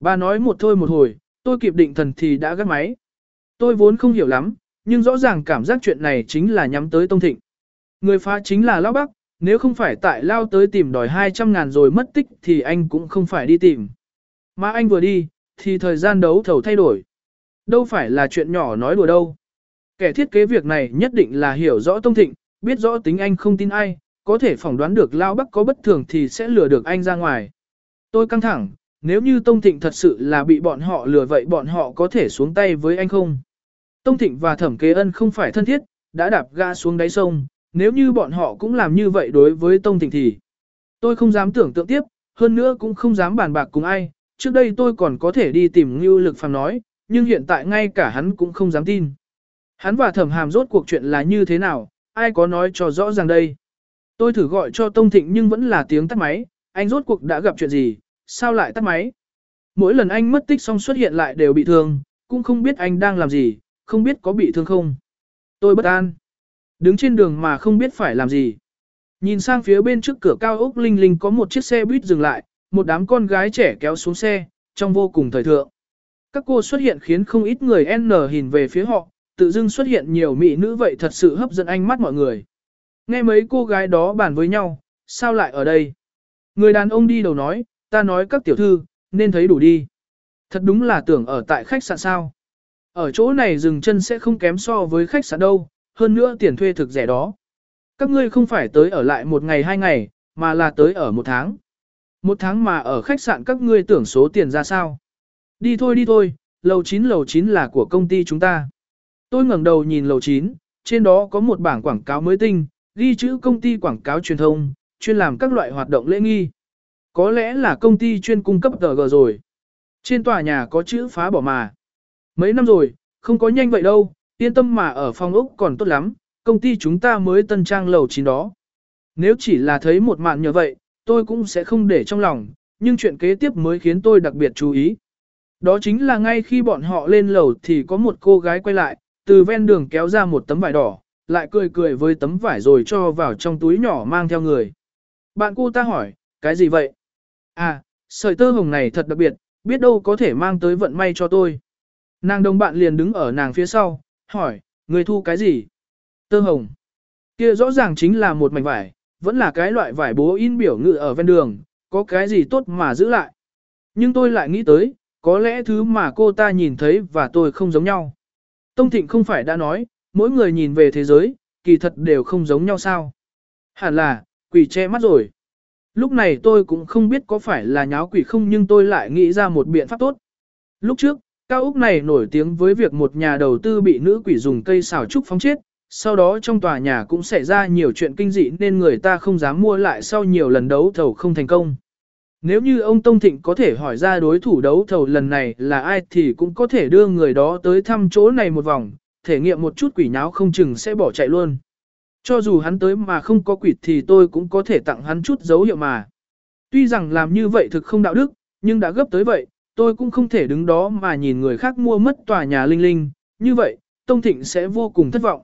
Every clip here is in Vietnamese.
Bà nói một thôi một hồi, tôi kịp định thần thì đã gắt máy. Tôi vốn không hiểu lắm, nhưng rõ ràng cảm giác chuyện này chính là nhắm tới Tông Thịnh. Người phá chính là Lão Bắc, nếu không phải tại Lao tới tìm đòi 200 ngàn rồi mất tích thì anh cũng không phải đi tìm. Mà anh vừa đi, thì thời gian đấu thầu thay đổi. Đâu phải là chuyện nhỏ nói đùa đâu. Kẻ thiết kế việc này nhất định là hiểu rõ Tông Thịnh, biết rõ tính anh không tin ai, có thể phỏng đoán được Lao Bắc có bất thường thì sẽ lừa được anh ra ngoài. Tôi căng thẳng, nếu như Tông Thịnh thật sự là bị bọn họ lừa vậy bọn họ có thể xuống tay với anh không? Tông Thịnh và Thẩm Kế Ân không phải thân thiết, đã đạp ga xuống đáy sông, nếu như bọn họ cũng làm như vậy đối với Tông Thịnh thì tôi không dám tưởng tượng tiếp, hơn nữa cũng không dám bàn bạc cùng ai, trước đây tôi còn có thể đi tìm Ngưu Lực Phàm nói, nhưng hiện tại ngay cả hắn cũng không dám tin. Hắn và Thẩm Hàm rốt cuộc chuyện là như thế nào, ai có nói cho rõ ràng đây. Tôi thử gọi cho Tông Thịnh nhưng vẫn là tiếng tắt máy, anh rốt cuộc đã gặp chuyện gì, sao lại tắt máy. Mỗi lần anh mất tích xong xuất hiện lại đều bị thương, cũng không biết anh đang làm gì, không biết có bị thương không. Tôi bất an. Đứng trên đường mà không biết phải làm gì. Nhìn sang phía bên trước cửa cao ốc linh linh có một chiếc xe buýt dừng lại, một đám con gái trẻ kéo xuống xe, trong vô cùng thời thượng. Các cô xuất hiện khiến không ít người N nhìn về phía họ, tự dưng xuất hiện nhiều mỹ nữ vậy thật sự hấp dẫn ánh mắt mọi người. Nghe mấy cô gái đó bàn với nhau, sao lại ở đây? Người đàn ông đi đầu nói, ta nói các tiểu thư, nên thấy đủ đi. Thật đúng là tưởng ở tại khách sạn sao. Ở chỗ này dừng chân sẽ không kém so với khách sạn đâu, hơn nữa tiền thuê thực rẻ đó. Các ngươi không phải tới ở lại một ngày hai ngày, mà là tới ở một tháng. Một tháng mà ở khách sạn các ngươi tưởng số tiền ra sao. Đi thôi đi thôi, lầu 9 lầu 9 là của công ty chúng ta. Tôi ngẩng đầu nhìn lầu 9, trên đó có một bảng quảng cáo mới tinh, ghi chữ công ty quảng cáo truyền thông, chuyên làm các loại hoạt động lễ nghi. Có lẽ là công ty chuyên cung cấp tờ gờ rồi. Trên tòa nhà có chữ phá bỏ mà. Mấy năm rồi, không có nhanh vậy đâu, yên tâm mà ở phòng ốc còn tốt lắm, công ty chúng ta mới tân trang lầu chín đó. Nếu chỉ là thấy một mạn như vậy, tôi cũng sẽ không để trong lòng, nhưng chuyện kế tiếp mới khiến tôi đặc biệt chú ý. Đó chính là ngay khi bọn họ lên lầu thì có một cô gái quay lại, từ ven đường kéo ra một tấm vải đỏ, lại cười cười với tấm vải rồi cho vào trong túi nhỏ mang theo người. Bạn cô ta hỏi, cái gì vậy? À, sợi tơ hồng này thật đặc biệt, biết đâu có thể mang tới vận may cho tôi. Nàng đồng bạn liền đứng ở nàng phía sau, hỏi, người thu cái gì? Tơ hồng. Kia rõ ràng chính là một mảnh vải, vẫn là cái loại vải bố in biểu ngự ở ven đường, có cái gì tốt mà giữ lại. Nhưng tôi lại nghĩ tới, có lẽ thứ mà cô ta nhìn thấy và tôi không giống nhau. Tông Thịnh không phải đã nói, mỗi người nhìn về thế giới, kỳ thật đều không giống nhau sao. Hẳn là, quỷ che mắt rồi. Lúc này tôi cũng không biết có phải là nháo quỷ không nhưng tôi lại nghĩ ra một biện pháp tốt. Lúc trước, cao úc này nổi tiếng với việc một nhà đầu tư bị nữ quỷ dùng cây xào trúc phóng chết, sau đó trong tòa nhà cũng xảy ra nhiều chuyện kinh dị nên người ta không dám mua lại sau nhiều lần đấu thầu không thành công. Nếu như ông Tông Thịnh có thể hỏi ra đối thủ đấu thầu lần này là ai thì cũng có thể đưa người đó tới thăm chỗ này một vòng, thể nghiệm một chút quỷ nháo không chừng sẽ bỏ chạy luôn. Cho dù hắn tới mà không có quỷ thì tôi cũng có thể tặng hắn chút dấu hiệu mà. Tuy rằng làm như vậy thực không đạo đức, nhưng đã gấp tới vậy, tôi cũng không thể đứng đó mà nhìn người khác mua mất tòa nhà linh linh, như vậy, Tông Thịnh sẽ vô cùng thất vọng.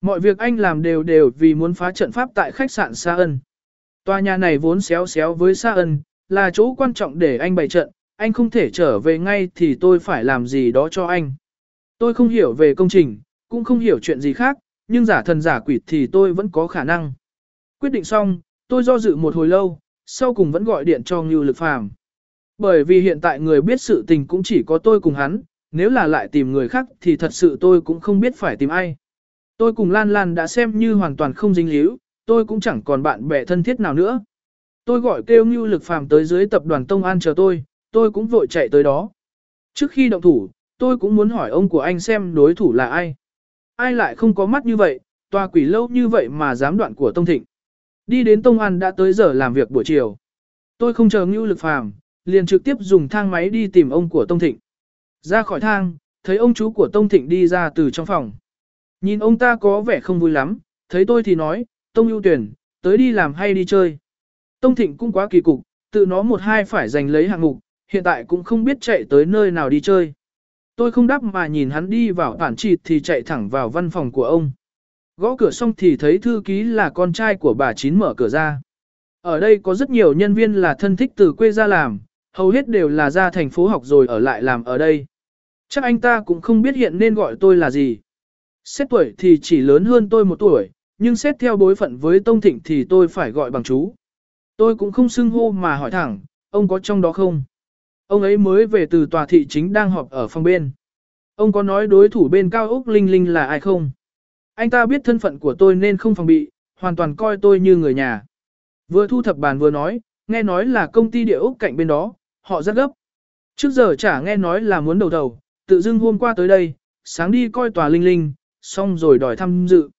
Mọi việc anh làm đều đều vì muốn phá trận pháp tại khách sạn Sa Ân. Tòa nhà này vốn xéo xéo với Sa Ân, là chỗ quan trọng để anh bày trận, anh không thể trở về ngay thì tôi phải làm gì đó cho anh. Tôi không hiểu về công trình, cũng không hiểu chuyện gì khác, nhưng giả thần giả quỷ thì tôi vẫn có khả năng. Quyết định xong, tôi do dự một hồi lâu, sau cùng vẫn gọi điện cho Ngưu Lực Phàm. Bởi vì hiện tại người biết sự tình cũng chỉ có tôi cùng hắn, nếu là lại tìm người khác thì thật sự tôi cũng không biết phải tìm ai. Tôi cùng Lan Lan đã xem như hoàn toàn không dính líu, tôi cũng chẳng còn bạn bè thân thiết nào nữa. Tôi gọi kêu Ngưu Lực Phàm tới dưới tập đoàn Tông An chờ tôi, tôi cũng vội chạy tới đó. Trước khi động thủ, tôi cũng muốn hỏi ông của anh xem đối thủ là ai. Ai lại không có mắt như vậy, tòa quỷ lâu như vậy mà dám đoạn của Tông Thịnh. Đi đến Tông An đã tới giờ làm việc buổi chiều. Tôi không chờ Ngưu Lực Phàm, liền trực tiếp dùng thang máy đi tìm ông của Tông Thịnh. Ra khỏi thang, thấy ông chú của Tông Thịnh đi ra từ trong phòng. Nhìn ông ta có vẻ không vui lắm, thấy tôi thì nói, Tông ưu tuyển, tới đi làm hay đi chơi. Tông Thịnh cũng quá kỳ cục, tự nó một hai phải giành lấy hạng mục, hiện tại cũng không biết chạy tới nơi nào đi chơi. Tôi không đáp mà nhìn hắn đi vào bản trịt thì chạy thẳng vào văn phòng của ông. Gõ cửa xong thì thấy thư ký là con trai của bà Chín mở cửa ra. Ở đây có rất nhiều nhân viên là thân thích từ quê ra làm, Hầu hết đều là ra thành phố học rồi ở lại làm ở đây. Chắc anh ta cũng không biết hiện nên gọi tôi là gì. Xét tuổi thì chỉ lớn hơn tôi một tuổi, nhưng xét theo bối phận với Tông Thịnh thì tôi phải gọi bằng chú. Tôi cũng không xưng hô mà hỏi thẳng, ông có trong đó không? Ông ấy mới về từ tòa thị chính đang họp ở phòng bên. Ông có nói đối thủ bên cao Úc Linh Linh là ai không? Anh ta biết thân phận của tôi nên không phòng bị, hoàn toàn coi tôi như người nhà. Vừa thu thập bàn vừa nói, nghe nói là công ty địa Úc cạnh bên đó, họ rất gấp. Trước giờ chả nghe nói là muốn đầu đầu, tự dưng hôm qua tới đây, sáng đi coi tòa Linh Linh, xong rồi đòi tham dự.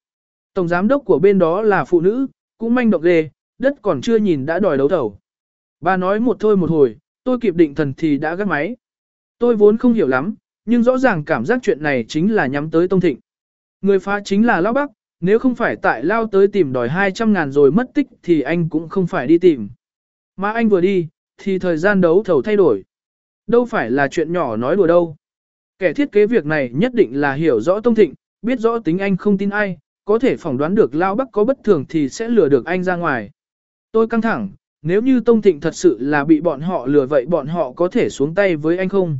Tổng giám đốc của bên đó là phụ nữ, cũng manh động ghê, đất còn chưa nhìn đã đòi đấu thầu. Bà nói một thôi một hồi, tôi kịp định thần thì đã gắt máy. Tôi vốn không hiểu lắm, nhưng rõ ràng cảm giác chuyện này chính là nhắm tới Tông Thịnh. Người phá chính là Lão Bắc, nếu không phải tại Lao tới tìm đòi 200 ngàn rồi mất tích thì anh cũng không phải đi tìm. Mà anh vừa đi, thì thời gian đấu thầu thay đổi. Đâu phải là chuyện nhỏ nói đùa đâu. Kẻ thiết kế việc này nhất định là hiểu rõ Tông Thịnh, biết rõ tính anh không tin ai, có thể phỏng đoán được Lao Bắc có bất thường thì sẽ lừa được anh ra ngoài. Tôi căng thẳng, nếu như Tông Thịnh thật sự là bị bọn họ lừa vậy bọn họ có thể xuống tay với anh không?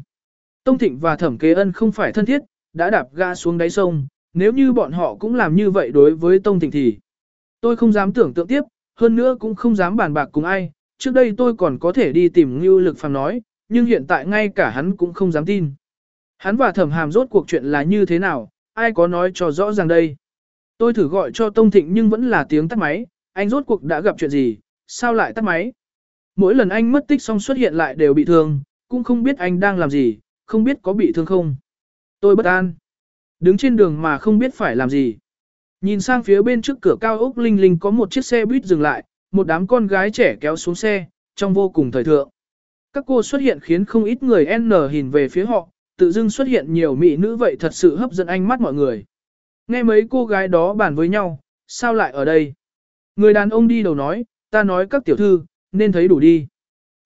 Tông Thịnh và Thẩm Kế Ân không phải thân thiết, đã đạp ga xuống đáy sông, nếu như bọn họ cũng làm như vậy đối với Tông Thịnh thì tôi không dám tưởng tượng tiếp, hơn nữa cũng không dám bàn bạc cùng ai, trước đây tôi còn có thể đi tìm Ngưu Lực Phàm nói, nhưng hiện tại ngay cả hắn cũng không dám tin. Hắn và Thẩm Hàm rốt cuộc chuyện là như thế nào, ai có nói cho rõ ràng đây. Tôi thử gọi cho Tông Thịnh nhưng vẫn là tiếng tắt máy, anh rốt cuộc đã gặp chuyện gì, sao lại tắt máy. Mỗi lần anh mất tích xong xuất hiện lại đều bị thương, cũng không biết anh đang làm gì, không biết có bị thương không. Tôi bất an. Đứng trên đường mà không biết phải làm gì. Nhìn sang phía bên trước cửa cao ốc Linh Linh có một chiếc xe buýt dừng lại, một đám con gái trẻ kéo xuống xe, trong vô cùng thời thượng. Các cô xuất hiện khiến không ít người N nhìn về phía họ, tự dưng xuất hiện nhiều mỹ nữ vậy thật sự hấp dẫn ánh mắt mọi người. Nghe mấy cô gái đó bàn với nhau, sao lại ở đây? Người đàn ông đi đầu nói, ta nói các tiểu thư, nên thấy đủ đi.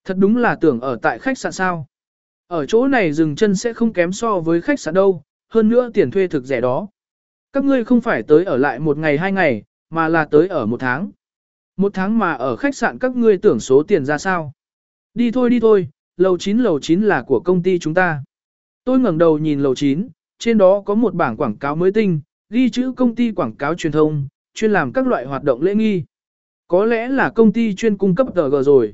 Thật đúng là tưởng ở tại khách sạn sao. Ở chỗ này dừng chân sẽ không kém so với khách sạn đâu, hơn nữa tiền thuê thực rẻ đó. Các ngươi không phải tới ở lại một ngày hai ngày, mà là tới ở một tháng. Một tháng mà ở khách sạn các ngươi tưởng số tiền ra sao. Đi thôi đi thôi, lầu 9 lầu 9 là của công ty chúng ta. Tôi ngẩng đầu nhìn lầu 9, trên đó có một bảng quảng cáo mới tinh, ghi chữ công ty quảng cáo truyền thông, chuyên làm các loại hoạt động lễ nghi. Có lẽ là công ty chuyên cung cấp tờ gờ rồi.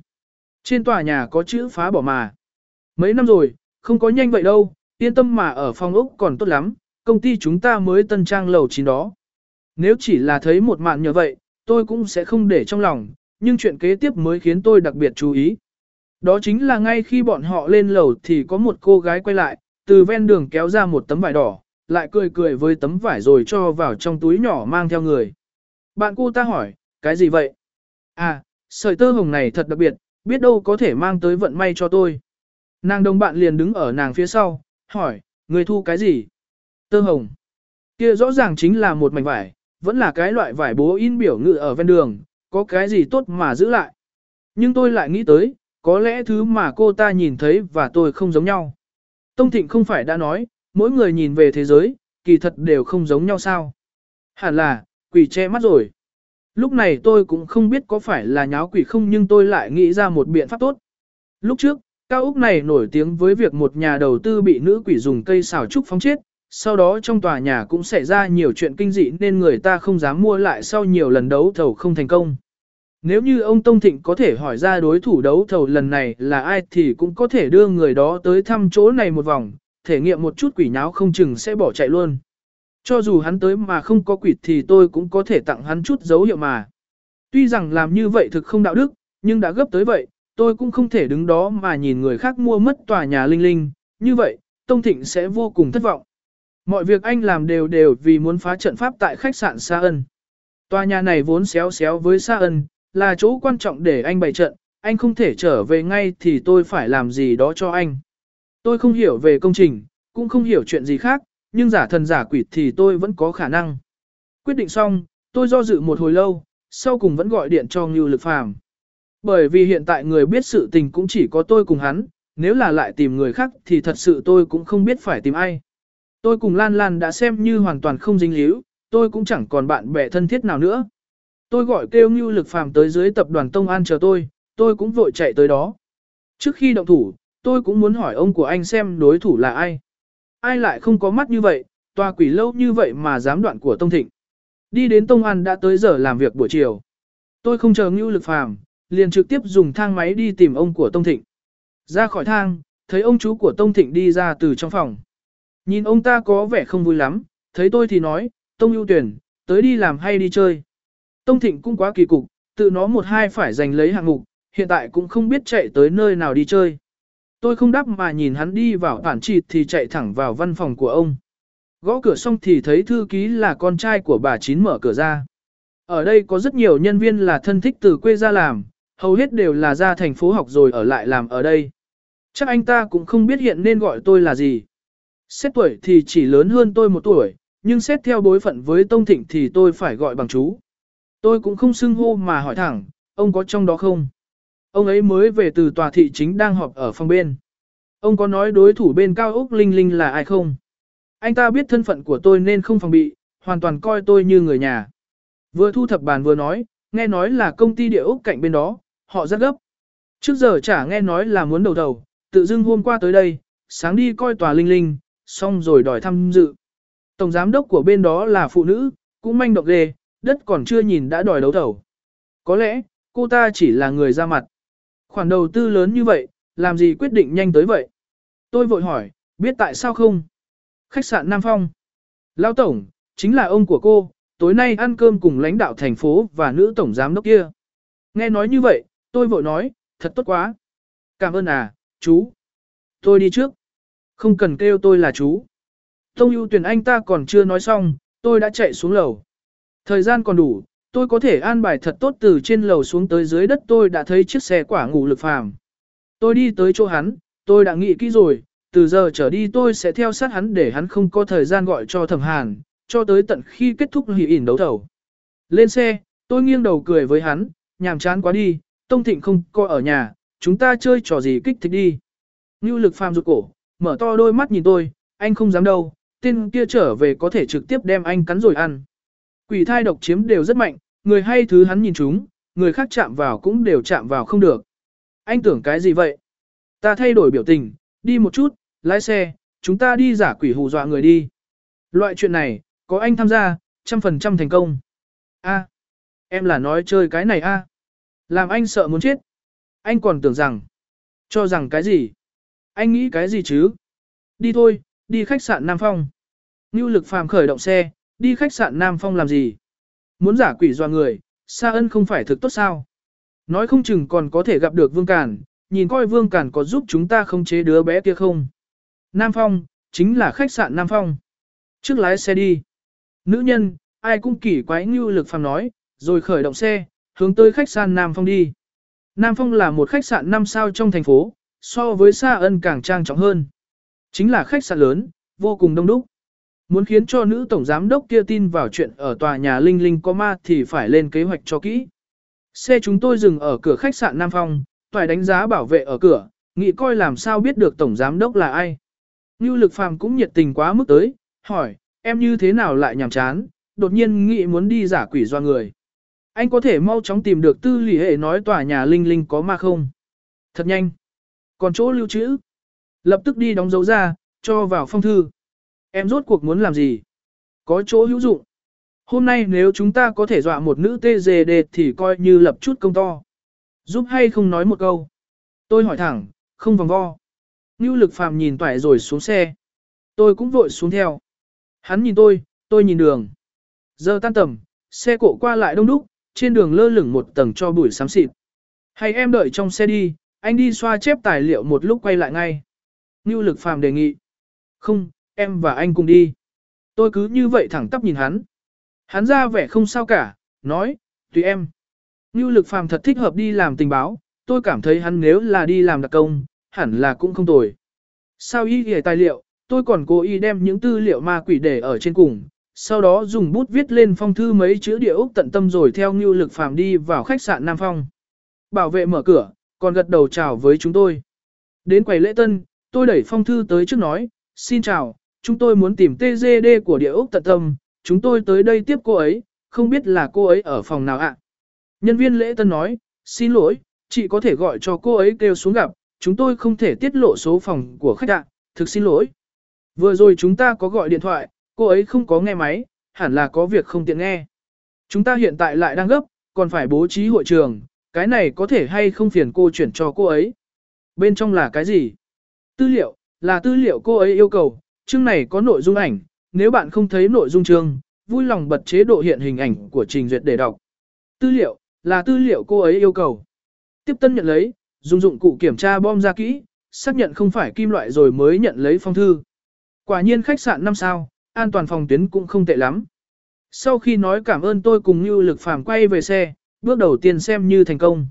Trên tòa nhà có chữ phá bỏ mà. Mấy năm rồi, không có nhanh vậy đâu, yên tâm mà ở phòng ốc còn tốt lắm, công ty chúng ta mới tân trang lầu chín đó. Nếu chỉ là thấy một mạn như vậy, tôi cũng sẽ không để trong lòng, nhưng chuyện kế tiếp mới khiến tôi đặc biệt chú ý. Đó chính là ngay khi bọn họ lên lầu thì có một cô gái quay lại, từ ven đường kéo ra một tấm vải đỏ, lại cười cười với tấm vải rồi cho vào trong túi nhỏ mang theo người. Bạn cô ta hỏi, cái gì vậy? À, sợi tơ hồng này thật đặc biệt, biết đâu có thể mang tới vận may cho tôi. Nàng đồng bạn liền đứng ở nàng phía sau, hỏi, người thu cái gì? Tơ hồng. Kia rõ ràng chính là một mảnh vải, vẫn là cái loại vải bố in biểu ngự ở ven đường, có cái gì tốt mà giữ lại. Nhưng tôi lại nghĩ tới, có lẽ thứ mà cô ta nhìn thấy và tôi không giống nhau. Tông Thịnh không phải đã nói, mỗi người nhìn về thế giới, kỳ thật đều không giống nhau sao. Hẳn là, quỷ che mắt rồi. Lúc này tôi cũng không biết có phải là nháo quỷ không nhưng tôi lại nghĩ ra một biện pháp tốt. Lúc trước, cao úc này nổi tiếng với việc một nhà đầu tư bị nữ quỷ dùng cây xào trúc phóng chết, sau đó trong tòa nhà cũng xảy ra nhiều chuyện kinh dị nên người ta không dám mua lại sau nhiều lần đấu thầu không thành công. Nếu như ông Tông Thịnh có thể hỏi ra đối thủ đấu thầu lần này là ai thì cũng có thể đưa người đó tới thăm chỗ này một vòng, thể nghiệm một chút quỷ nháo không chừng sẽ bỏ chạy luôn. Cho dù hắn tới mà không có quỷ thì tôi cũng có thể tặng hắn chút dấu hiệu mà. Tuy rằng làm như vậy thực không đạo đức, nhưng đã gấp tới vậy, tôi cũng không thể đứng đó mà nhìn người khác mua mất tòa nhà linh linh, như vậy, Tông Thịnh sẽ vô cùng thất vọng. Mọi việc anh làm đều đều vì muốn phá trận pháp tại khách sạn Sa Ân. Tòa nhà này vốn xéo xéo với Sa Ân, là chỗ quan trọng để anh bày trận, anh không thể trở về ngay thì tôi phải làm gì đó cho anh. Tôi không hiểu về công trình, cũng không hiểu chuyện gì khác, nhưng giả thần giả quỷ thì tôi vẫn có khả năng. Quyết định xong, tôi do dự một hồi lâu, sau cùng vẫn gọi điện cho Ngưu Lực Phàm. Bởi vì hiện tại người biết sự tình cũng chỉ có tôi cùng hắn, nếu là lại tìm người khác thì thật sự tôi cũng không biết phải tìm ai. Tôi cùng Lan Lan đã xem như hoàn toàn không dính líu, tôi cũng chẳng còn bạn bè thân thiết nào nữa. Tôi gọi kêu Ngưu Lực Phàm tới dưới tập đoàn Tông An chờ tôi, tôi cũng vội chạy tới đó. Trước khi động thủ, tôi cũng muốn hỏi ông của anh xem đối thủ là ai. Ai lại không có mắt như vậy, tòa quỷ lâu như vậy mà dám đoạn của Tông Thịnh. Đi đến Tông An đã tới giờ làm việc buổi chiều. Tôi không chờ Ngưu Lực Phàm, liền trực tiếp dùng thang máy đi tìm ông của Tông Thịnh. Ra khỏi thang, thấy ông chú của Tông Thịnh đi ra từ trong phòng. Nhìn ông ta có vẻ không vui lắm, thấy tôi thì nói, Tông ưu tuyển, tới đi làm hay đi chơi. Tông Thịnh cũng quá kỳ cục, tự nó một hai phải giành lấy hạng mục, hiện tại cũng không biết chạy tới nơi nào đi chơi. Tôi không đáp mà nhìn hắn đi vào bản trịt thì chạy thẳng vào văn phòng của ông. Gõ cửa xong thì thấy thư ký là con trai của bà Chín mở cửa ra. Ở đây có rất nhiều nhân viên là thân thích từ quê ra làm, hầu hết đều là ra thành phố học rồi ở lại làm ở đây. Chắc anh ta cũng không biết hiện nên gọi tôi là gì. Xét tuổi thì chỉ lớn hơn tôi một tuổi, nhưng xét theo bối phận với Tông Thịnh thì tôi phải gọi bằng chú. Tôi cũng không xưng hô mà hỏi thẳng, ông có trong đó không? Ông ấy mới về từ tòa thị chính đang họp ở phòng bên. Ông có nói đối thủ bên cao Úc Linh Linh là ai không? Anh ta biết thân phận của tôi nên không phòng bị, hoàn toàn coi tôi như người nhà. Vừa thu thập bàn vừa nói, nghe nói là công ty địa Úc cạnh bên đó, họ rất gấp. Trước giờ chả nghe nói là muốn đầu đầu, tự dưng hôm qua tới đây, sáng đi coi tòa Linh Linh, xong rồi đòi tham dự. Tổng giám đốc của bên đó là phụ nữ, cũng manh động ghê, đất còn chưa nhìn đã đòi đấu thầu. Có lẽ, cô ta chỉ là người ra mặt. Khoản đầu tư lớn như vậy, làm gì quyết định nhanh tới vậy? Tôi vội hỏi, biết tại sao không? Khách sạn Nam Phong. Lão Tổng, chính là ông của cô, tối nay ăn cơm cùng lãnh đạo thành phố và nữ tổng giám đốc kia. Nghe nói như vậy, tôi vội nói, thật tốt quá. Cảm ơn à, chú. Tôi đi trước. Không cần kêu tôi là chú. Tông ưu tuyển anh ta còn chưa nói xong, tôi đã chạy xuống lầu. Thời gian còn đủ, tôi có thể an bài thật tốt từ trên lầu xuống tới dưới đất tôi đã thấy chiếc xe quả ngủ lực phàm. Tôi đi tới chỗ hắn, tôi đã nghĩ kỹ rồi, từ giờ trở đi tôi sẽ theo sát hắn để hắn không có thời gian gọi cho thẩm hàn, cho tới tận khi kết thúc hỷ ỉn đấu thầu. Lên xe, tôi nghiêng đầu cười với hắn, nhàm chán quá đi, Tông Thịnh không coi ở nhà, chúng ta chơi trò gì kích thích đi. Ngưu lực phàm rụt cổ, mở to đôi mắt nhìn tôi, anh không dám đâu, tên kia trở về có thể trực tiếp đem anh cắn rồi ăn. Quỷ thai độc chiếm đều rất mạnh, người hay thứ hắn nhìn chúng, người khác chạm vào cũng đều chạm vào không được. Anh tưởng cái gì vậy? Ta thay đổi biểu tình, đi một chút, lái xe, chúng ta đi giả quỷ hù dọa người đi. Loại chuyện này, có anh tham gia, trăm phần trăm thành công. A, em là nói chơi cái này a, Làm anh sợ muốn chết. Anh còn tưởng rằng, cho rằng cái gì? Anh nghĩ cái gì chứ? Đi thôi, đi khách sạn Nam Phong. Ngưu lực phàm khởi động xe, đi khách sạn Nam Phong làm gì? Muốn giả quỷ doa người, Sa ân không phải thực tốt sao? Nói không chừng còn có thể gặp được Vương Cản, nhìn coi Vương Cản có giúp chúng ta không chế đứa bé kia không? Nam Phong, chính là khách sạn Nam Phong. Trước lái xe đi. Nữ nhân, ai cũng kỳ quái như lực phàm nói, rồi khởi động xe, hướng tới khách sạn Nam Phong đi. Nam Phong là một khách sạn 5 sao trong thành phố, so với Sa ân càng trang trọng hơn. Chính là khách sạn lớn, vô cùng đông đúc. Muốn khiến cho nữ tổng giám đốc kia tin vào chuyện ở tòa nhà Linh Linh có ma thì phải lên kế hoạch cho kỹ. Xe chúng tôi dừng ở cửa khách sạn Nam Phong, toài đánh giá bảo vệ ở cửa, nghĩ coi làm sao biết được tổng giám đốc là ai. Như lực phàm cũng nhiệt tình quá mức tới, hỏi, em như thế nào lại nhàm chán, đột nhiên nghĩ muốn đi giả quỷ doa người. Anh có thể mau chóng tìm được tư lì hệ nói tòa nhà Linh Linh có ma không? Thật nhanh. Còn chỗ lưu trữ. Lập tức đi đóng dấu ra, cho vào phong thư. Em rốt cuộc muốn làm gì? Có chỗ hữu dụng. Hôm nay nếu chúng ta có thể dọa một nữ TGD thì coi như lập chút công to. Giúp hay không nói một câu. Tôi hỏi thẳng, không vòng vo. Ngưu lực phàm nhìn toại rồi xuống xe. Tôi cũng vội xuống theo. Hắn nhìn tôi, tôi nhìn đường. Giờ tan tầm, xe cộ qua lại đông đúc, trên đường lơ lửng một tầng cho bụi xám xịt. Hay em đợi trong xe đi, anh đi xoa chép tài liệu một lúc quay lại ngay. Ngưu lực phàm đề nghị. Không, em và anh cùng đi. Tôi cứ như vậy thẳng tắp nhìn hắn. Hắn ra vẻ không sao cả, nói, tùy em. Ngưu lực phàm thật thích hợp đi làm tình báo, tôi cảm thấy hắn nếu là đi làm đặc công, hẳn là cũng không tồi. Sao y ghề tài liệu, tôi còn cố ý đem những tư liệu ma quỷ để ở trên cùng, sau đó dùng bút viết lên phong thư mấy chữ địa ốc tận tâm rồi theo ngưu lực phàm đi vào khách sạn Nam Phong. Bảo vệ mở cửa, còn gật đầu chào với chúng tôi. Đến quầy lễ tân, tôi đẩy phong thư tới trước nói, xin chào, chúng tôi muốn tìm TGD của địa ốc tận tâm, chúng tôi tới đây tiếp cô ấy, không biết là cô ấy ở phòng nào ạ. Nhân viên lễ tân nói, xin lỗi, chị có thể gọi cho cô ấy kêu xuống gặp, chúng tôi không thể tiết lộ số phòng của khách ạ, thực xin lỗi. Vừa rồi chúng ta có gọi điện thoại, cô ấy không có nghe máy, hẳn là có việc không tiện nghe. Chúng ta hiện tại lại đang gấp, còn phải bố trí hội trường, cái này có thể hay không phiền cô chuyển cho cô ấy. Bên trong là cái gì? Tư liệu, là tư liệu cô ấy yêu cầu, chương này có nội dung ảnh, nếu bạn không thấy nội dung chương, vui lòng bật chế độ hiện hình ảnh của trình duyệt để đọc. Tư liệu, là tư liệu cô ấy yêu cầu. Tiếp tân nhận lấy, dùng dụng cụ kiểm tra bom ra kỹ, xác nhận không phải kim loại rồi mới nhận lấy phong thư. Quả nhiên khách sạn 5 sao, an toàn phòng tuyến cũng không tệ lắm. Sau khi nói cảm ơn tôi cùng như lực phàm quay về xe, bước đầu tiên xem như thành công.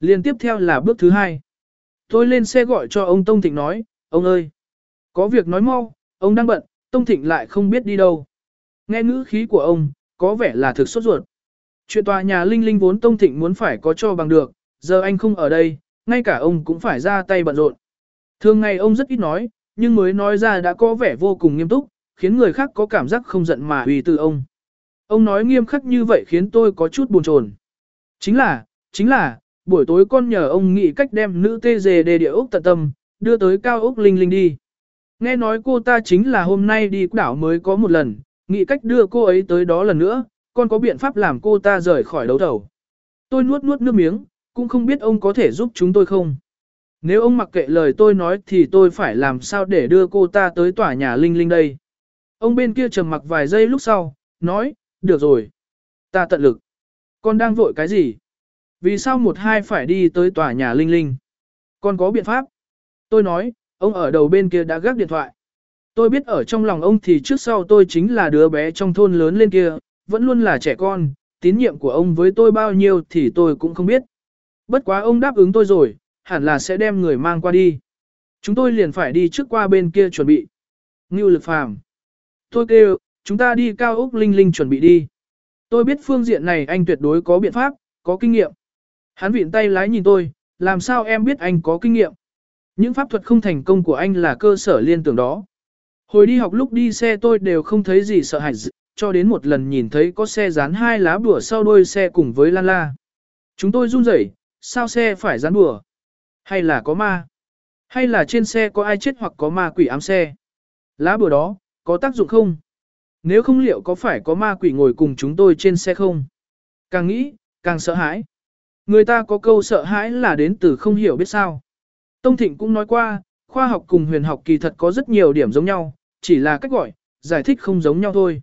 Liên tiếp theo là bước thứ hai. Tôi lên xe gọi cho ông Tông Thịnh nói, ông ơi, có việc nói mau, ông đang bận, Tông Thịnh lại không biết đi đâu. Nghe ngữ khí của ông, có vẻ là thực sốt ruột. Chuyện tòa nhà Linh Linh vốn Tông Thịnh muốn phải có cho bằng được, giờ anh không ở đây, ngay cả ông cũng phải ra tay bận rộn. Thường ngày ông rất ít nói, nhưng mới nói ra đã có vẻ vô cùng nghiêm túc, khiến người khác có cảm giác không giận mà vì từ ông. Ông nói nghiêm khắc như vậy khiến tôi có chút buồn chồn. Chính là, chính là, buổi tối con nhờ ông nghĩ cách đem nữ tê dề đề địa ốc tận tâm, đưa tới cao ốc Linh Linh đi. Nghe nói cô ta chính là hôm nay đi đảo mới có một lần, nghĩ cách đưa cô ấy tới đó lần nữa, còn có biện pháp làm cô ta rời khỏi đấu thầu. Tôi nuốt nuốt nước miếng, cũng không biết ông có thể giúp chúng tôi không. Nếu ông mặc kệ lời tôi nói thì tôi phải làm sao để đưa cô ta tới tòa nhà Linh Linh đây. Ông bên kia trầm mặc vài giây lúc sau, nói, được rồi. Ta tận lực. Con đang vội cái gì? Vì sao một hai phải đi tới tòa nhà Linh Linh? Con có biện pháp. Tôi nói, ông ở đầu bên kia đã gác điện thoại. Tôi biết ở trong lòng ông thì trước sau tôi chính là đứa bé trong thôn lớn lên kia, vẫn luôn là trẻ con, tín nhiệm của ông với tôi bao nhiêu thì tôi cũng không biết. Bất quá ông đáp ứng tôi rồi, hẳn là sẽ đem người mang qua đi. Chúng tôi liền phải đi trước qua bên kia chuẩn bị. Ngưu lực phàm. Tôi kêu, chúng ta đi cao ốc linh linh chuẩn bị đi. Tôi biết phương diện này anh tuyệt đối có biện pháp, có kinh nghiệm. Hắn vịn tay lái nhìn tôi, làm sao em biết anh có kinh nghiệm. Những pháp thuật không thành công của anh là cơ sở liên tưởng đó. Hồi đi học lúc đi xe tôi đều không thấy gì sợ hãi, cho đến một lần nhìn thấy có xe dán hai lá bùa sau đuôi xe cùng với Lan La. Chúng tôi run rẩy, sao xe phải dán bùa? Hay là có ma? Hay là trên xe có ai chết hoặc có ma quỷ ám xe? Lá bùa đó, có tác dụng không? Nếu không liệu có phải có ma quỷ ngồi cùng chúng tôi trên xe không? Càng nghĩ, càng sợ hãi. Người ta có câu sợ hãi là đến từ không hiểu biết sao. Tông Thịnh cũng nói qua, khoa học cùng huyền học kỳ thật có rất nhiều điểm giống nhau, chỉ là cách gọi, giải thích không giống nhau thôi.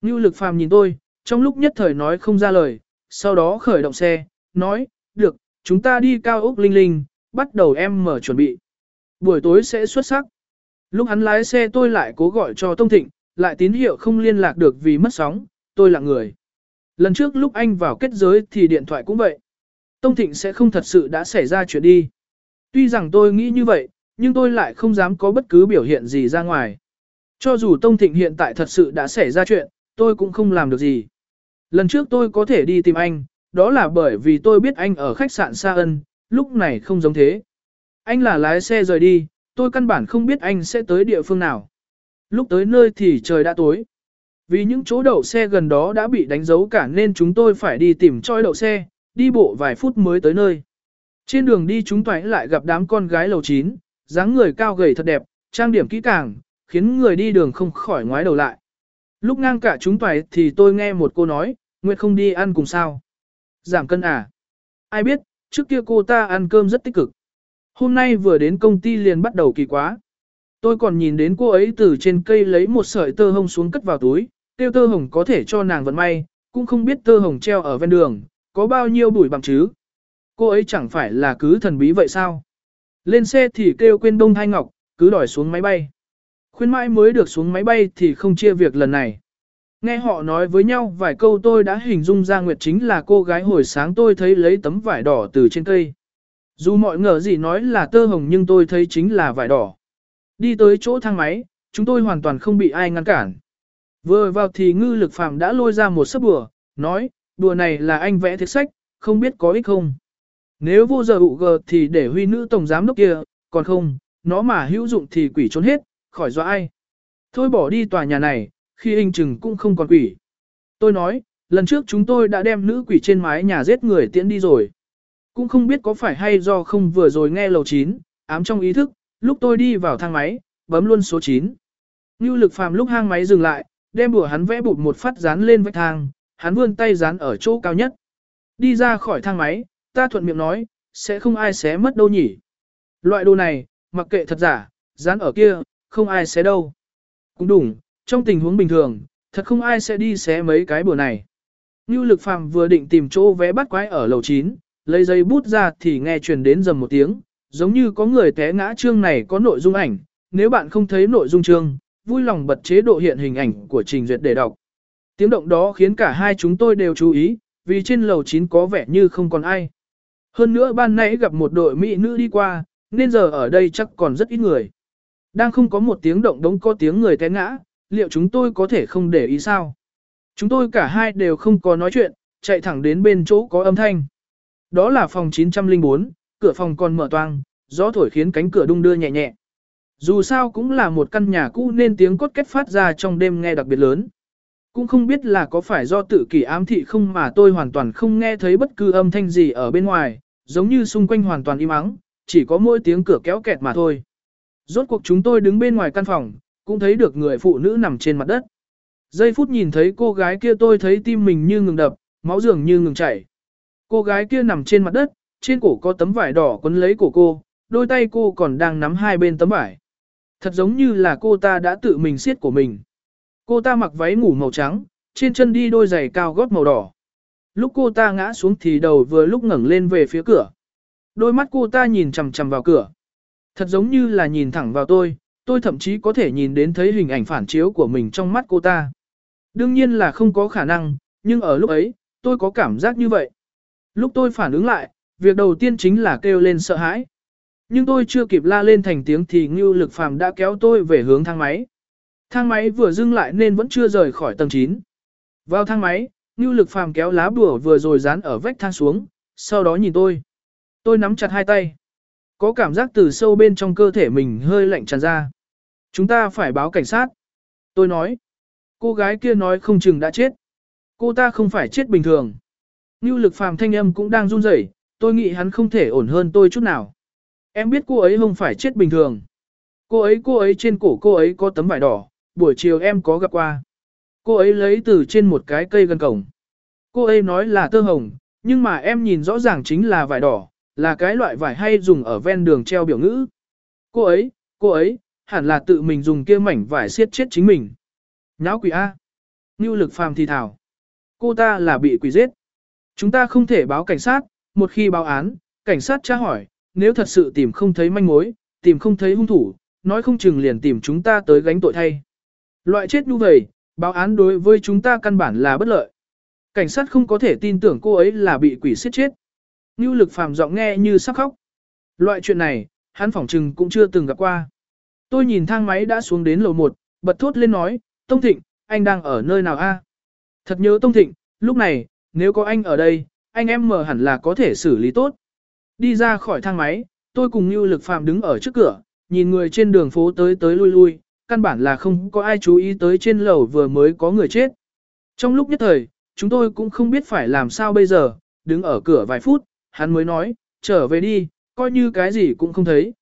Ngưu lực phàm nhìn tôi, trong lúc nhất thời nói không ra lời, sau đó khởi động xe, nói, được, chúng ta đi cao ốc linh linh, bắt đầu em mở chuẩn bị. Buổi tối sẽ xuất sắc. Lúc hắn lái xe tôi lại cố gọi cho Tông Thịnh, lại tín hiệu không liên lạc được vì mất sóng, tôi là người. Lần trước lúc anh vào kết giới thì điện thoại cũng vậy. Tông Thịnh sẽ không thật sự đã xảy ra chuyện đi. Tuy rằng tôi nghĩ như vậy, nhưng tôi lại không dám có bất cứ biểu hiện gì ra ngoài. Cho dù Tông Thịnh hiện tại thật sự đã xảy ra chuyện, tôi cũng không làm được gì. Lần trước tôi có thể đi tìm anh, đó là bởi vì tôi biết anh ở khách sạn Sa Ân, lúc này không giống thế. Anh là lái xe rời đi, tôi căn bản không biết anh sẽ tới địa phương nào. Lúc tới nơi thì trời đã tối. Vì những chỗ đậu xe gần đó đã bị đánh dấu cả nên chúng tôi phải đi tìm choi đậu xe, đi bộ vài phút mới tới nơi. Trên đường đi chúng tôi lại gặp đám con gái lầu 9, dáng người cao gầy thật đẹp, trang điểm kỹ càng, khiến người đi đường không khỏi ngoái đầu lại. Lúc ngang cả chúng tôi thì tôi nghe một cô nói, Nguyệt không đi ăn cùng sao. Giảm cân à? Ai biết, trước kia cô ta ăn cơm rất tích cực. Hôm nay vừa đến công ty liền bắt đầu kỳ quá. Tôi còn nhìn đến cô ấy từ trên cây lấy một sợi tơ hồng xuống cất vào túi, tiêu tơ hồng có thể cho nàng vận may, cũng không biết tơ hồng treo ở ven đường, có bao nhiêu bụi bằng chứ. Cô ấy chẳng phải là cứ thần bí vậy sao? Lên xe thì kêu quên đông Thai ngọc, cứ đòi xuống máy bay. Khuyên mãi mới được xuống máy bay thì không chia việc lần này. Nghe họ nói với nhau vài câu tôi đã hình dung ra Nguyệt chính là cô gái hồi sáng tôi thấy lấy tấm vải đỏ từ trên cây. Dù mọi ngờ gì nói là tơ hồng nhưng tôi thấy chính là vải đỏ. Đi tới chỗ thang máy, chúng tôi hoàn toàn không bị ai ngăn cản. Vừa vào thì ngư lực phàm đã lôi ra một sấp bùa, nói, bùa này là anh vẽ thiết sách, không biết có ích không. Nếu vô giờ ụ gờ thì để huy nữ tổng giám đốc kia, còn không, nó mà hữu dụng thì quỷ trốn hết, khỏi dọa ai. Thôi bỏ đi tòa nhà này, khi hình chừng cũng không còn quỷ. Tôi nói, lần trước chúng tôi đã đem nữ quỷ trên mái nhà giết người tiễn đi rồi. Cũng không biết có phải hay do không vừa rồi nghe lầu chín, ám trong ý thức, lúc tôi đi vào thang máy, bấm luôn số 9. Ngưu lực phàm lúc hang máy dừng lại, đem bùa hắn vẽ bụt một phát dán lên vách thang, hắn vươn tay dán ở chỗ cao nhất. Đi ra khỏi thang máy, ta thuận miệng nói, sẽ không ai xé mất đâu nhỉ. Loại đồ này, mặc kệ thật giả, dán ở kia, không ai xé đâu. Cũng đúng, trong tình huống bình thường, thật không ai sẽ đi xé mấy cái bữa này. Như lực phàm vừa định tìm chỗ vẽ bắt quái ở lầu 9, lấy giấy bút ra thì nghe truyền đến dầm một tiếng, giống như có người té ngã chương này có nội dung ảnh, nếu bạn không thấy nội dung chương, vui lòng bật chế độ hiện hình ảnh của trình duyệt để đọc. Tiếng động đó khiến cả hai chúng tôi đều chú ý, vì trên lầu 9 có vẻ như không còn ai. Hơn nữa ban nãy gặp một đội mỹ nữ đi qua, nên giờ ở đây chắc còn rất ít người. Đang không có một tiếng động đống có tiếng người té ngã, liệu chúng tôi có thể không để ý sao? Chúng tôi cả hai đều không có nói chuyện, chạy thẳng đến bên chỗ có âm thanh. Đó là phòng 904, cửa phòng còn mở toang, gió thổi khiến cánh cửa đung đưa nhẹ nhẹ. Dù sao cũng là một căn nhà cũ nên tiếng cốt kết phát ra trong đêm nghe đặc biệt lớn. Cũng không biết là có phải do tự kỷ ám thị không mà tôi hoàn toàn không nghe thấy bất cứ âm thanh gì ở bên ngoài, giống như xung quanh hoàn toàn im ắng, chỉ có mỗi tiếng cửa kéo kẹt mà thôi. Rốt cuộc chúng tôi đứng bên ngoài căn phòng, cũng thấy được người phụ nữ nằm trên mặt đất. Giây phút nhìn thấy cô gái kia tôi thấy tim mình như ngừng đập, máu dường như ngừng chảy. Cô gái kia nằm trên mặt đất, trên cổ có tấm vải đỏ quấn lấy cổ cô, đôi tay cô còn đang nắm hai bên tấm vải. Thật giống như là cô ta đã tự mình siết của mình. Cô ta mặc váy ngủ màu trắng, trên chân đi đôi giày cao gót màu đỏ. Lúc cô ta ngã xuống thì đầu vừa lúc ngẩng lên về phía cửa. Đôi mắt cô ta nhìn chằm chằm vào cửa. Thật giống như là nhìn thẳng vào tôi, tôi thậm chí có thể nhìn đến thấy hình ảnh phản chiếu của mình trong mắt cô ta. Đương nhiên là không có khả năng, nhưng ở lúc ấy, tôi có cảm giác như vậy. Lúc tôi phản ứng lại, việc đầu tiên chính là kêu lên sợ hãi. Nhưng tôi chưa kịp la lên thành tiếng thì Ngưu Lực Phàm đã kéo tôi về hướng thang máy. Thang máy vừa dưng lại nên vẫn chưa rời khỏi tầng 9. Vào thang máy, Ngưu Lực Phàm kéo lá bùa vừa rồi dán ở vách thang xuống, sau đó nhìn tôi. Tôi nắm chặt hai tay. Có cảm giác từ sâu bên trong cơ thể mình hơi lạnh tràn ra. Chúng ta phải báo cảnh sát. Tôi nói. Cô gái kia nói không chừng đã chết. Cô ta không phải chết bình thường. Ngưu lực phàm thanh âm cũng đang run rẩy, tôi nghĩ hắn không thể ổn hơn tôi chút nào. Em biết cô ấy không phải chết bình thường. Cô ấy cô ấy trên cổ cô ấy có tấm vải đỏ, buổi chiều em có gặp qua. Cô ấy lấy từ trên một cái cây gần cổng. Cô ấy nói là tơ hồng, nhưng mà em nhìn rõ ràng chính là vải đỏ, là cái loại vải hay dùng ở ven đường treo biểu ngữ. Cô ấy, cô ấy, hẳn là tự mình dùng kia mảnh vải siết chết chính mình. Nháo quỷ A. Ngưu lực phàm thì thảo. Cô ta là bị quỷ giết. Chúng ta không thể báo cảnh sát, một khi báo án, cảnh sát tra hỏi, nếu thật sự tìm không thấy manh mối, tìm không thấy hung thủ, nói không chừng liền tìm chúng ta tới gánh tội thay. Loại chết như vậy, báo án đối với chúng ta căn bản là bất lợi. Cảnh sát không có thể tin tưởng cô ấy là bị quỷ siết chết. Ngưu lực phàm giọng nghe như sắp khóc. Loại chuyện này, hắn phỏng trừng cũng chưa từng gặp qua. Tôi nhìn thang máy đã xuống đến lầu 1, bật thốt lên nói, Tông Thịnh, anh đang ở nơi nào a? Thật nhớ Tông Thịnh, lúc này, nếu có anh ở đây, anh em mở hẳn là có thể xử lý tốt. Đi ra khỏi thang máy, tôi cùng Ngưu Lực Phạm đứng ở trước cửa, nhìn người trên đường phố tới tới lui lui, căn bản là không có ai chú ý tới trên lầu vừa mới có người chết. Trong lúc nhất thời, chúng tôi cũng không biết phải làm sao bây giờ, đứng ở cửa vài phút, hắn mới nói, trở về đi, coi như cái gì cũng không thấy.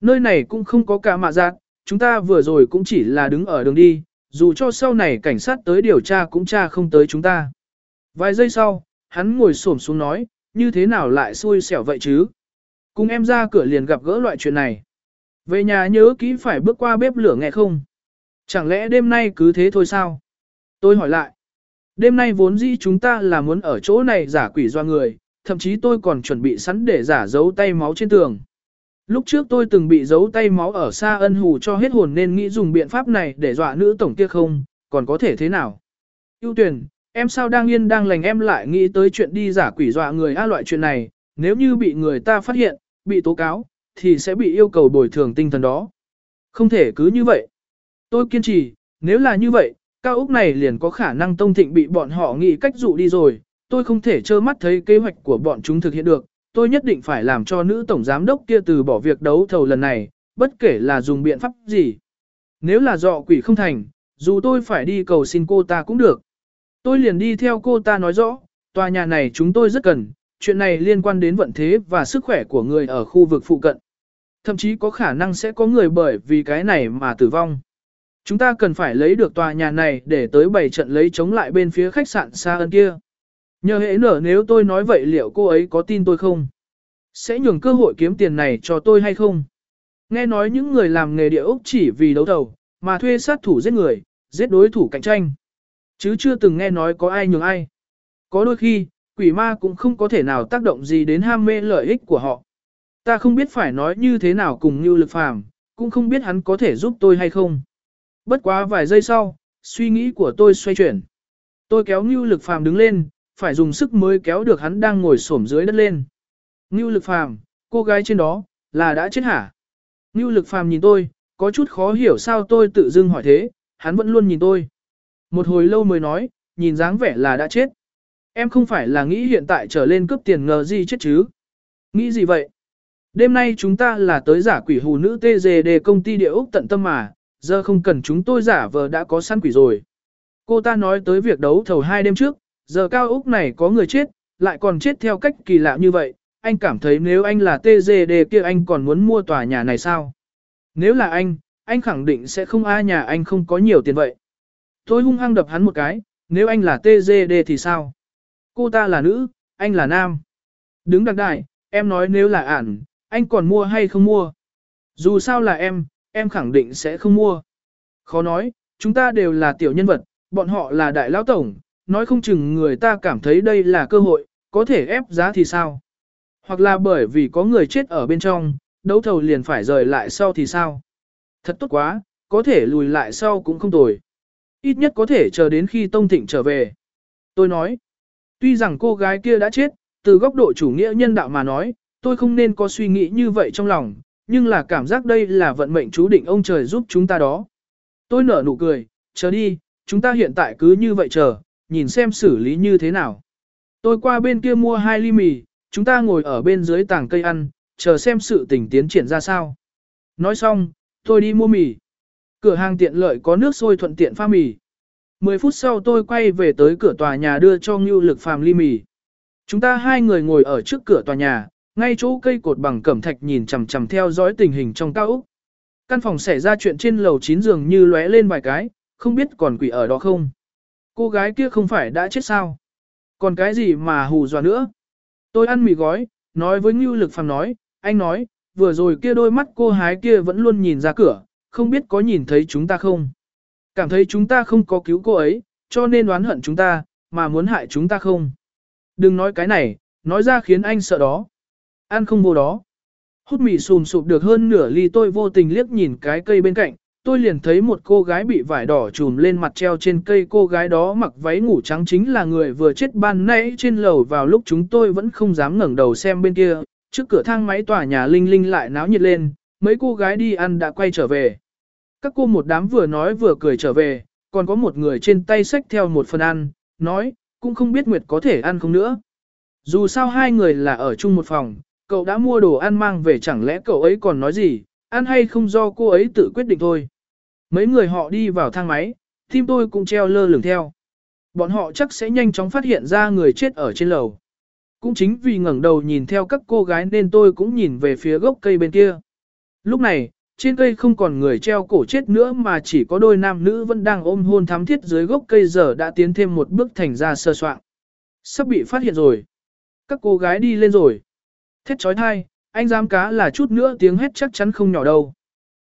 Nơi này cũng không có cả mạ giác, chúng ta vừa rồi cũng chỉ là đứng ở đường đi, dù cho sau này cảnh sát tới điều tra cũng tra không tới chúng ta. Vài giây sau, hắn ngồi xổm xuống nói, như thế nào lại xui xẻo vậy chứ? Cùng em ra cửa liền gặp gỡ loại chuyện này. Về nhà nhớ kỹ phải bước qua bếp lửa nghe không? Chẳng lẽ đêm nay cứ thế thôi sao? Tôi hỏi lại. Đêm nay vốn dĩ chúng ta là muốn ở chỗ này giả quỷ doa người, thậm chí tôi còn chuẩn bị sẵn để giả giấu tay máu trên tường. Lúc trước tôi từng bị giấu tay máu ở xa ân hù cho hết hồn nên nghĩ dùng biện pháp này để dọa nữ tổng kia không, còn có thể thế nào? Yêu tuyển, em sao đang yên đang lành em lại nghĩ tới chuyện đi giả quỷ dọa người a loại chuyện này, nếu như bị người ta phát hiện, bị tố cáo, thì sẽ bị yêu cầu bồi thường tinh thần đó. Không thể cứ như vậy. Tôi kiên trì, nếu là như vậy, cao úc này liền có khả năng tông thịnh bị bọn họ nghĩ cách dụ đi rồi, tôi không thể trơ mắt thấy kế hoạch của bọn chúng thực hiện được, tôi nhất định phải làm cho nữ tổng giám đốc kia từ bỏ việc đấu thầu lần này, bất kể là dùng biện pháp gì. Nếu là dọ quỷ không thành, dù tôi phải đi cầu xin cô ta cũng được. Tôi liền đi theo cô ta nói rõ, tòa nhà này chúng tôi rất cần, chuyện này liên quan đến vận thế và sức khỏe của người ở khu vực phụ cận. Thậm chí có khả năng sẽ có người bởi vì cái này mà tử vong. Chúng ta cần phải lấy được tòa nhà này để tới bảy trận lấy chống lại bên phía khách sạn xa ân kia. Nhờ hệ nở nếu tôi nói vậy liệu cô ấy có tin tôi không? Sẽ nhường cơ hội kiếm tiền này cho tôi hay không? Nghe nói những người làm nghề địa ốc chỉ vì đấu thầu, mà thuê sát thủ giết người, giết đối thủ cạnh tranh. Chứ chưa từng nghe nói có ai nhường ai. Có đôi khi, quỷ ma cũng không có thể nào tác động gì đến ham mê lợi ích của họ. Ta không biết phải nói như thế nào cùng như lực phàm, cũng không biết hắn có thể giúp tôi hay không. Bất quá vài giây sau, suy nghĩ của tôi xoay chuyển. Tôi kéo Ngưu Lực Phàm đứng lên, phải dùng sức mới kéo được hắn đang ngồi xổm dưới đất lên. Ngưu Lực Phàm, cô gái trên đó, là đã chết hả? Ngưu Lực Phàm nhìn tôi, có chút khó hiểu sao tôi tự dưng hỏi thế, hắn vẫn luôn nhìn tôi. Một hồi lâu mới nói, nhìn dáng vẻ là đã chết. Em không phải là nghĩ hiện tại trở lên cướp tiền ngờ gì chết chứ? Nghĩ gì vậy? Đêm nay chúng ta là tới giả quỷ hù nữ TGD công ty địa ốc tận tâm mà, giờ không cần chúng tôi giả vờ đã có săn quỷ rồi. Cô ta nói tới việc đấu thầu hai đêm trước, giờ cao ốc này có người chết, lại còn chết theo cách kỳ lạ như vậy, anh cảm thấy nếu anh là TGD kia anh còn muốn mua tòa nhà này sao? Nếu là anh, anh khẳng định sẽ không ai nhà anh không có nhiều tiền vậy. Tôi hung hăng đập hắn một cái, nếu anh là TGD thì sao? Cô ta là nữ, anh là nam. Đứng đặc đại, em nói nếu là ản, anh còn mua hay không mua? Dù sao là em, em khẳng định sẽ không mua. Khó nói, chúng ta đều là tiểu nhân vật, bọn họ là đại lão tổng, nói không chừng người ta cảm thấy đây là cơ hội, có thể ép giá thì sao? Hoặc là bởi vì có người chết ở bên trong, đấu thầu liền phải rời lại sau thì sao? Thật tốt quá, có thể lùi lại sau cũng không tồi. Ít nhất có thể chờ đến khi Tông Thịnh trở về. Tôi nói, tuy rằng cô gái kia đã chết, từ góc độ chủ nghĩa nhân đạo mà nói, tôi không nên có suy nghĩ như vậy trong lòng, nhưng là cảm giác đây là vận mệnh chú định ông trời giúp chúng ta đó. Tôi nở nụ cười, chờ đi, chúng ta hiện tại cứ như vậy chờ, nhìn xem xử lý như thế nào. Tôi qua bên kia mua hai ly mì, chúng ta ngồi ở bên dưới tảng cây ăn, chờ xem sự tình tiến triển ra sao. Nói xong, tôi đi mua mì. Cửa hàng tiện lợi có nước sôi thuận tiện pha mì. 10 phút sau tôi quay về tới cửa tòa nhà đưa cho Ngưu Lực Phàm ly mì. Chúng ta hai người ngồi ở trước cửa tòa nhà, ngay chỗ cây cột bằng cẩm thạch nhìn chằm chằm theo dõi tình hình trong cao ốc. Căn phòng xảy ra chuyện trên lầu 9 giường như lóe lên vài cái, không biết còn quỷ ở đó không. Cô gái kia không phải đã chết sao? Còn cái gì mà hù dọa nữa? Tôi ăn mì gói, nói với Ngưu Lực Phàm nói, anh nói, vừa rồi kia đôi mắt cô hái kia vẫn luôn nhìn ra cửa, không biết có nhìn thấy chúng ta không? Cảm thấy chúng ta không có cứu cô ấy, cho nên đoán hận chúng ta, mà muốn hại chúng ta không? Đừng nói cái này, nói ra khiến anh sợ đó. Ăn không vô đó. Hút mì sùm sụp được hơn nửa ly tôi vô tình liếc nhìn cái cây bên cạnh, tôi liền thấy một cô gái bị vải đỏ trùm lên mặt treo trên cây cô gái đó mặc váy ngủ trắng chính là người vừa chết ban nãy trên lầu vào lúc chúng tôi vẫn không dám ngẩng đầu xem bên kia, trước cửa thang máy tòa nhà linh linh lại náo nhiệt lên, mấy cô gái đi ăn đã quay trở về. Các cô một đám vừa nói vừa cười trở về, còn có một người trên tay xách theo một phần ăn, nói, cũng không biết Nguyệt có thể ăn không nữa. Dù sao hai người là ở chung một phòng, cậu đã mua đồ ăn mang về chẳng lẽ cậu ấy còn nói gì, ăn hay không do cô ấy tự quyết định thôi. Mấy người họ đi vào thang máy, tim tôi cũng treo lơ lửng theo. Bọn họ chắc sẽ nhanh chóng phát hiện ra người chết ở trên lầu. Cũng chính vì ngẩng đầu nhìn theo các cô gái nên tôi cũng nhìn về phía gốc cây bên kia. Lúc này, trên cây không còn người treo cổ chết nữa mà chỉ có đôi nam nữ vẫn đang ôm hôn thắm thiết dưới gốc cây giờ đã tiến thêm một bước thành ra sơ soạn. Sắp bị phát hiện rồi. Các cô gái đi lên rồi. Thét trói thai, anh dám cá là chút nữa tiếng hét chắc chắn không nhỏ đâu.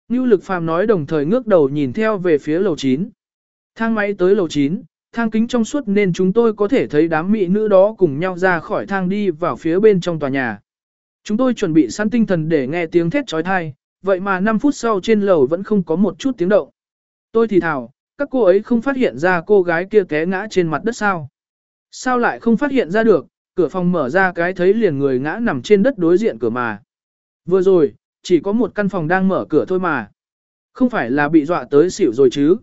Ngưu lực phàm nói đồng thời ngước đầu nhìn theo về phía lầu 9. Thang máy tới lầu 9, thang kính trong suốt nên chúng tôi có thể thấy đám mỹ nữ đó cùng nhau ra khỏi thang đi vào phía bên trong tòa nhà. Chúng tôi chuẩn bị sẵn tinh thần để nghe tiếng thét trói thai, vậy mà 5 phút sau trên lầu vẫn không có một chút tiếng động. Tôi thì thào, các cô ấy không phát hiện ra cô gái kia té ngã trên mặt đất sao. Sao lại không phát hiện ra được, cửa phòng mở ra cái thấy liền người ngã nằm trên đất đối diện cửa mà. Vừa rồi, chỉ có một căn phòng đang mở cửa thôi mà. Không phải là bị dọa tới xỉu rồi chứ.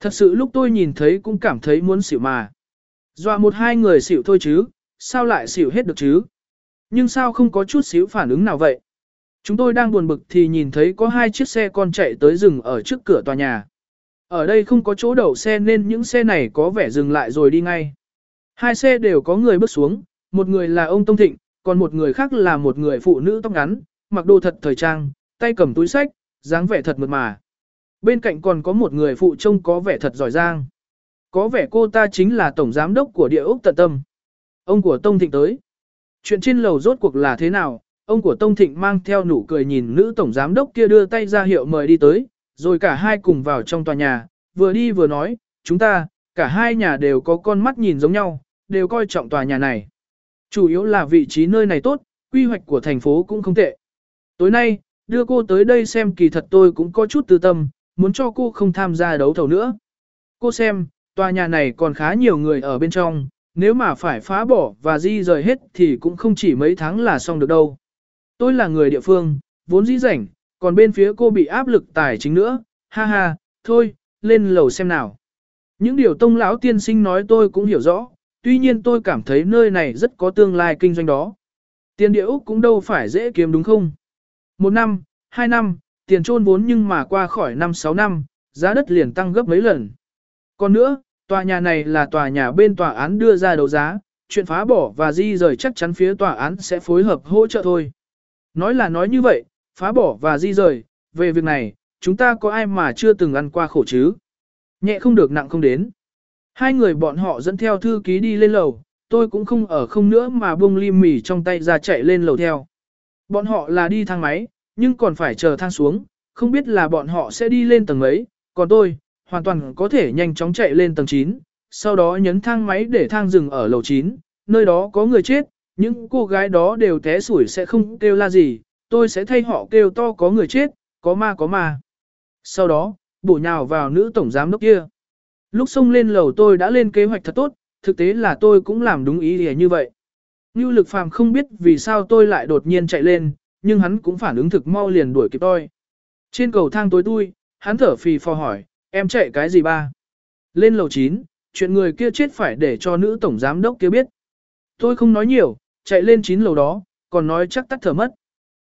Thật sự lúc tôi nhìn thấy cũng cảm thấy muốn xỉu mà. Dọa một hai người xỉu thôi chứ, sao lại xỉu hết được chứ? Nhưng sao không có chút xíu phản ứng nào vậy? Chúng tôi đang buồn bực thì nhìn thấy có hai chiếc xe con chạy tới rừng ở trước cửa tòa nhà. Ở đây không có chỗ đậu xe nên những xe này có vẻ dừng lại rồi đi ngay. Hai xe đều có người bước xuống, một người là ông Tông Thịnh, còn một người khác là một người phụ nữ tóc ngắn, mặc đồ thật thời trang, tay cầm túi sách, dáng vẻ thật mượt mà. Bên cạnh còn có một người phụ trông có vẻ thật giỏi giang. Có vẻ cô ta chính là tổng giám đốc của địa ốc tận tâm. Ông của Tông Thịnh tới. Chuyện trên lầu rốt cuộc là thế nào? Ông của Tông Thịnh mang theo nụ cười nhìn nữ tổng giám đốc kia đưa tay ra hiệu mời đi tới, rồi cả hai cùng vào trong tòa nhà, vừa đi vừa nói, chúng ta, cả hai nhà đều có con mắt nhìn giống nhau, đều coi trọng tòa nhà này. Chủ yếu là vị trí nơi này tốt, quy hoạch của thành phố cũng không tệ. Tối nay, đưa cô tới đây xem kỳ thật tôi cũng có chút tư tâm, muốn cho cô không tham gia đấu thầu nữa. Cô xem, tòa nhà này còn khá nhiều người ở bên trong, nếu mà phải phá bỏ và di rời hết thì cũng không chỉ mấy tháng là xong được đâu. Tôi là người địa phương, vốn dĩ rảnh, còn bên phía cô bị áp lực tài chính nữa, ha ha, thôi, lên lầu xem nào. Những điều tông lão tiên sinh nói tôi cũng hiểu rõ, tuy nhiên tôi cảm thấy nơi này rất có tương lai kinh doanh đó. Tiền địa Úc cũng đâu phải dễ kiếm đúng không? Một năm, hai năm, tiền trôn vốn nhưng mà qua khỏi năm sáu năm, giá đất liền tăng gấp mấy lần. Còn nữa, tòa nhà này là tòa nhà bên tòa án đưa ra đấu giá, chuyện phá bỏ và di rời chắc chắn phía tòa án sẽ phối hợp hỗ trợ thôi. Nói là nói như vậy, phá bỏ và di rời, về việc này, chúng ta có ai mà chưa từng ăn qua khổ chứ? Nhẹ không được nặng không đến. Hai người bọn họ dẫn theo thư ký đi lên lầu, tôi cũng không ở không nữa mà buông ly mì trong tay ra chạy lên lầu theo. Bọn họ là đi thang máy, nhưng còn phải chờ thang xuống, không biết là bọn họ sẽ đi lên tầng mấy, còn tôi, hoàn toàn có thể nhanh chóng chạy lên tầng 9, sau đó nhấn thang máy để thang dừng ở lầu 9, nơi đó có người chết, những cô gái đó đều té sủi sẽ không kêu la gì, tôi sẽ thay họ kêu to có người chết, có ma có ma. Sau đó, bổ nhào vào nữ tổng giám đốc kia. Lúc xông lên lầu tôi đã lên kế hoạch thật tốt, thực tế là tôi cũng làm đúng ý như vậy. Như lực phàm không biết vì sao tôi lại đột nhiên chạy lên, nhưng hắn cũng phản ứng thực mau liền đuổi kịp tôi. Trên cầu thang tối tui, hắn thở phì phò hỏi, em chạy cái gì ba? Lên lầu 9, chuyện người kia chết phải để cho nữ tổng giám đốc kia biết. Tôi không nói nhiều, chạy lên 9 lầu đó, còn nói chắc tắt thở mất.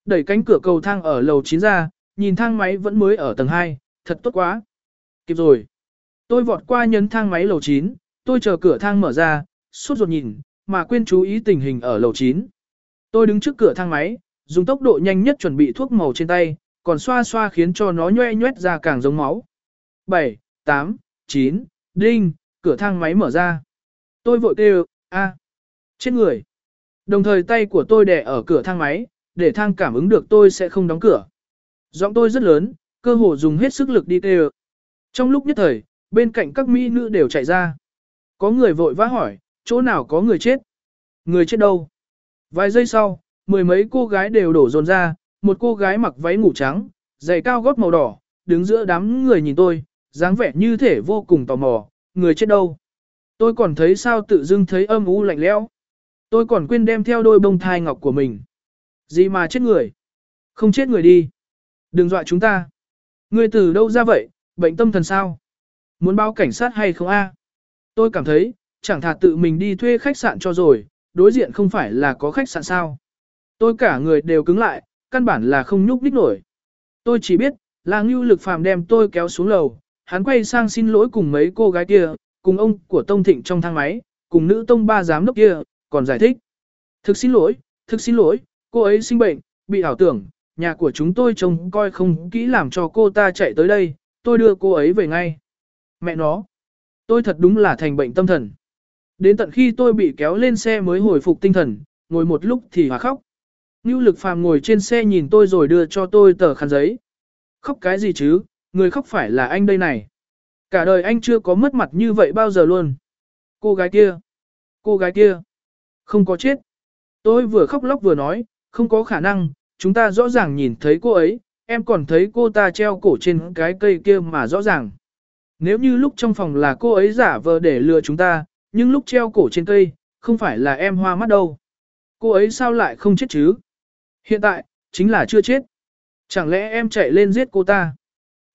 Đẩy cánh cửa cầu thang ở lầu 9 ra, nhìn thang máy vẫn mới ở tầng 2, thật tốt quá. Kịp rồi. Tôi vọt qua nhấn thang máy lầu 9, tôi chờ cửa thang mở ra, suốt ruột nhìn, mà quên chú ý tình hình ở lầu 9. Tôi đứng trước cửa thang máy, dùng tốc độ nhanh nhất chuẩn bị thuốc màu trên tay, còn xoa xoa khiến cho nó nhoe nhoét ra càng giống máu. 7, 8, 9, đinh, cửa thang máy mở ra. Tôi vội kêu, a, chết người. Đồng thời tay của tôi đè ở cửa thang máy, để thang cảm ứng được tôi sẽ không đóng cửa. Giọng tôi rất lớn, cơ hồ dùng hết sức lực đi kêu. Trong lúc nhất thời, bên cạnh các mỹ nữ đều chạy ra. Có người vội vã hỏi, chỗ nào có người chết? Người chết đâu? Vài giây sau, mười mấy cô gái đều đổ dồn ra, một cô gái mặc váy ngủ trắng, giày cao gót màu đỏ, đứng giữa đám người nhìn tôi, dáng vẻ như thể vô cùng tò mò, người chết đâu? Tôi còn thấy sao tự dưng thấy âm u lạnh lẽo. Tôi còn quên đem theo đôi bông thai ngọc của mình. Gì mà chết người? Không chết người đi. Đừng dọa chúng ta. Người từ đâu ra vậy, bệnh tâm thần sao? Muốn báo cảnh sát hay không a? Tôi cảm thấy, chẳng thà tự mình đi thuê khách sạn cho rồi, đối diện không phải là có khách sạn sao. Tôi cả người đều cứng lại, căn bản là không nhúc nhích nổi. Tôi chỉ biết, là ngưu lực phàm đem tôi kéo xuống lầu, hắn quay sang xin lỗi cùng mấy cô gái kia, cùng ông của Tông Thịnh trong thang máy, cùng nữ tông ba giám đốc kia, còn giải thích. Thực xin lỗi, thực xin lỗi, cô ấy sinh bệnh, bị ảo tưởng, nhà của chúng tôi trông coi không kỹ làm cho cô ta chạy tới đây, tôi đưa cô ấy về ngay. Mẹ nó, tôi thật đúng là thành bệnh tâm thần. Đến tận khi tôi bị kéo lên xe mới hồi phục tinh thần, ngồi một lúc thì hòa khóc. Ngưu lực phàm ngồi trên xe nhìn tôi rồi đưa cho tôi tờ khăn giấy. Khóc cái gì chứ, người khóc phải là anh đây này. Cả đời anh chưa có mất mặt như vậy bao giờ luôn. Cô gái kia, cô gái kia, không có chết. Tôi vừa khóc lóc vừa nói, không có khả năng, chúng ta rõ ràng nhìn thấy cô ấy, em còn thấy cô ta treo cổ trên cái cây kia mà rõ ràng. Nếu như lúc trong phòng là cô ấy giả vờ để lừa chúng ta, nhưng lúc treo cổ trên cây, không phải là em hoa mắt đâu. Cô ấy sao lại không chết chứ? Hiện tại, chính là chưa chết. Chẳng lẽ em chạy lên giết cô ta?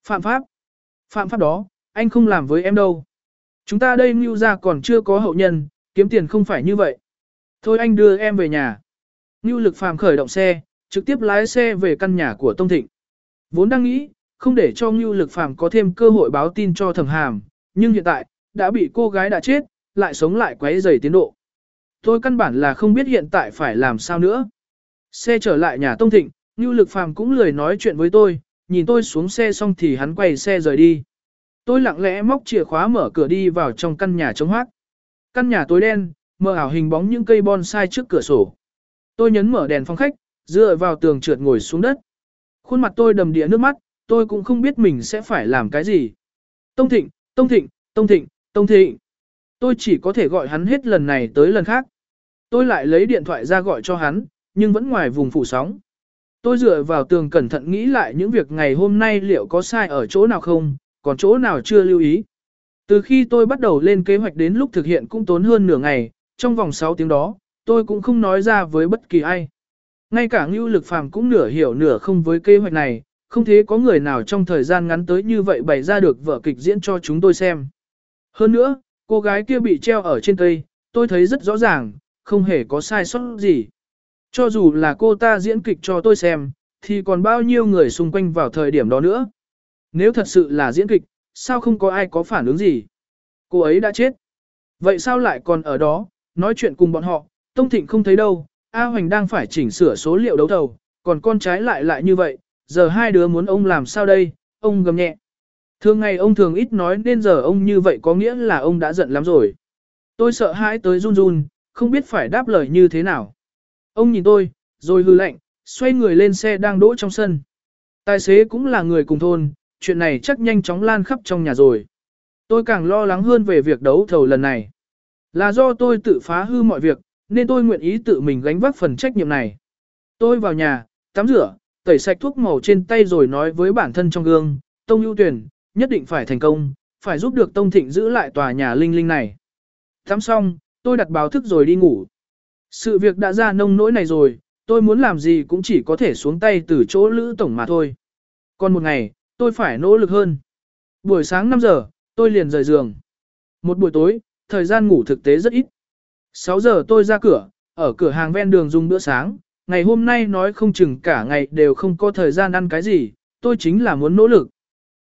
Phạm pháp. Phạm pháp đó, anh không làm với em đâu. Chúng ta đây mưu ra còn chưa có hậu nhân, kiếm tiền không phải như vậy. Thôi anh đưa em về nhà. Ngưu lực phàm khởi động xe, trực tiếp lái xe về căn nhà của Tông Thịnh. Vốn đang nghĩ, không để cho Ngưu lực phàm có thêm cơ hội báo tin cho thẩm hàm, nhưng hiện tại, đã bị cô gái đã chết, lại sống lại quấy rầy tiến độ. Tôi căn bản là không biết hiện tại phải làm sao nữa. Xe trở lại nhà Tông Thịnh, Ngưu lực phàm cũng lười nói chuyện với tôi, nhìn tôi xuống xe xong thì hắn quay xe rời đi. Tôi lặng lẽ móc chìa khóa mở cửa đi vào trong căn nhà trống hoác. Căn nhà tối đen, mờ ảo hình bóng những cây bonsai trước cửa sổ. Tôi nhấn mở đèn phòng khách, dựa vào tường trượt ngồi xuống đất. Khuôn mặt tôi đầm đìa nước mắt, tôi cũng không biết mình sẽ phải làm cái gì. Tông Thịnh, Tông Thịnh, Tông Thịnh, Tông Thịnh. Tôi chỉ có thể gọi hắn hết lần này tới lần khác. Tôi lại lấy điện thoại ra gọi cho hắn, nhưng vẫn ngoài vùng phủ sóng. Tôi dựa vào tường cẩn thận nghĩ lại những việc ngày hôm nay liệu có sai ở chỗ nào không, còn chỗ nào chưa lưu ý. Từ khi tôi bắt đầu lên kế hoạch đến lúc thực hiện cũng tốn hơn nửa ngày, trong vòng 6 tiếng đó, tôi cũng không nói ra với bất kỳ ai. Ngay cả Ngưu Lực Phàm cũng nửa hiểu nửa không với kế hoạch này, không thế có người nào trong thời gian ngắn tới như vậy bày ra được vở kịch diễn cho chúng tôi xem. Hơn nữa, cô gái kia bị treo ở trên cây, tôi thấy rất rõ ràng, không hề có sai sót gì. Cho dù là cô ta diễn kịch cho tôi xem, thì còn bao nhiêu người xung quanh vào thời điểm đó nữa. Nếu thật sự là diễn kịch, sao không có ai có phản ứng gì? Cô ấy đã chết. Vậy sao lại còn ở đó, nói chuyện cùng bọn họ, Tông Thịnh không thấy đâu, A Hoành đang phải chỉnh sửa số liệu đấu thầu, còn con trái lại lại như vậy, giờ hai đứa muốn ông làm sao đây, ông gầm nhẹ. Thường ngày ông thường ít nói nên giờ ông như vậy có nghĩa là ông đã giận lắm rồi. Tôi sợ hãi tới run run, không biết phải đáp lời như thế nào. Ông nhìn tôi, rồi hư lạnh, xoay người lên xe đang đỗ trong sân. Tài xế cũng là người cùng thôn, chuyện này chắc nhanh chóng lan khắp trong nhà rồi. Tôi càng lo lắng hơn về việc đấu thầu lần này. Là do tôi tự phá hư mọi việc, nên tôi nguyện ý tự mình gánh vác phần trách nhiệm này. Tôi vào nhà, tắm rửa, tẩy sạch thuốc màu trên tay rồi nói với bản thân trong gương, Tông ưu tuyển, nhất định phải thành công, phải giúp được Tông Thịnh giữ lại tòa nhà linh linh này. Tắm xong, tôi đặt báo thức rồi đi ngủ. Sự việc đã ra nông nỗi này rồi, tôi muốn làm gì cũng chỉ có thể xuống tay từ chỗ Lữ Tổng mà thôi. Còn một ngày, tôi phải nỗ lực hơn. Buổi sáng 5 giờ, tôi liền rời giường. Một buổi tối, thời gian ngủ thực tế rất ít. 6 giờ tôi ra cửa, ở cửa hàng ven đường dùng bữa sáng, ngày hôm nay nói không chừng cả ngày đều không có thời gian ăn cái gì, tôi chính là muốn nỗ lực.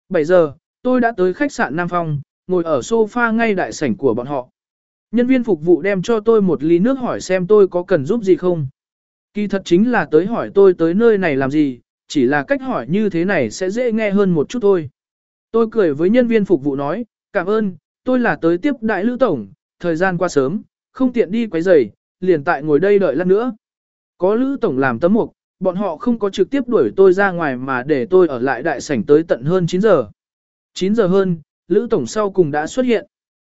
7 giờ, tôi đã tới khách sạn Nam Phong, ngồi ở sofa ngay đại sảnh của bọn họ. Nhân viên phục vụ đem cho tôi một ly nước hỏi xem tôi có cần giúp gì không. Kỳ thật chính là tới hỏi tôi tới nơi này làm gì, chỉ là cách hỏi như thế này sẽ dễ nghe hơn một chút thôi. Tôi cười với nhân viên phục vụ nói, cảm ơn, tôi là tới tiếp đại lữ tổng, thời gian qua sớm, không tiện đi quấy rầy, liền tại ngồi đây đợi lát nữa. Có lữ tổng làm tấm mục, bọn họ không có trực tiếp đuổi tôi ra ngoài mà để tôi ở lại đại sảnh tới tận hơn 9 giờ. 9 giờ hơn, lữ tổng sau cùng đã xuất hiện.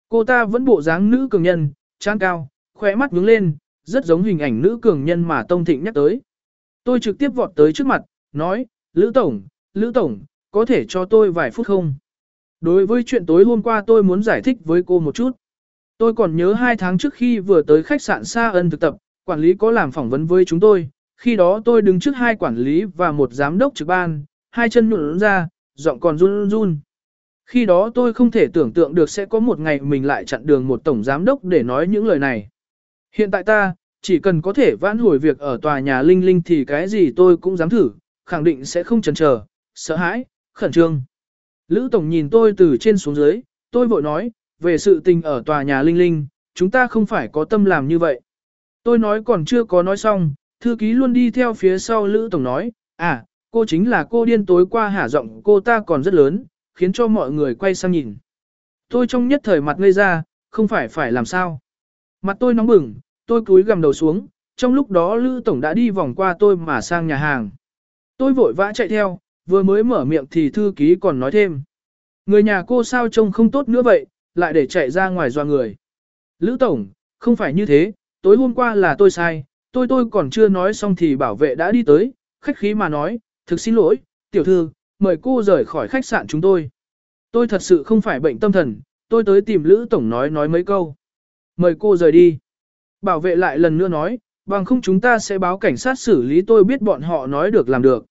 Cô ta vẫn bộ dáng nữ cường nhân, trang cao, khỏe mắt nhướng lên, rất giống hình ảnh nữ cường nhân mà Tông Thịnh nhắc tới. Tôi trực tiếp vọt tới trước mặt, nói, Lữ Tổng, Lữ Tổng, có thể cho tôi vài phút không? Đối với chuyện tối hôm qua tôi muốn giải thích với cô một chút. Tôi còn nhớ hai tháng trước khi vừa tới khách sạn Sa Ân thực tập, quản lý có làm phỏng vấn với chúng tôi. Khi đó tôi đứng trước hai quản lý và một giám đốc trực ban, hai chân nụn ra, giọng còn run run. Khi đó tôi không thể tưởng tượng được sẽ có một ngày mình lại chặn đường một tổng giám đốc để nói những lời này. Hiện tại ta, chỉ cần có thể vãn hồi việc ở tòa nhà Linh Linh thì cái gì tôi cũng dám thử, khẳng định sẽ không chần chờ, sợ hãi, khẩn trương. Lữ Tổng nhìn tôi từ trên xuống dưới, tôi vội nói, về sự tình ở tòa nhà Linh Linh, chúng ta không phải có tâm làm như vậy. Tôi nói còn chưa có nói xong, thư ký luôn đi theo phía sau Lữ Tổng nói, à, cô chính là cô điên tối qua hả giọng cô ta còn rất lớn, khiến cho mọi người quay sang nhìn. Tôi trong nhất thời mặt ngây ra, không phải phải làm sao. Mặt tôi nóng bừng, tôi cúi gầm đầu xuống, trong lúc đó Lữ Tổng đã đi vòng qua tôi mà sang nhà hàng. Tôi vội vã chạy theo, vừa mới mở miệng thì thư ký còn nói thêm. Người nhà cô sao trông không tốt nữa vậy, lại để chạy ra ngoài doa người. Lữ Tổng, không phải như thế, tối hôm qua là tôi sai, tôi tôi còn chưa nói xong thì bảo vệ đã đi tới, khách khí mà nói, thực xin lỗi, tiểu thư, mời cô rời khỏi khách sạn chúng tôi. Tôi thật sự không phải bệnh tâm thần, tôi tới tìm Lữ Tổng nói nói mấy câu. Mời cô rời đi. Bảo vệ lại lần nữa nói, bằng không chúng ta sẽ báo cảnh sát xử lý tôi biết bọn họ nói được làm được.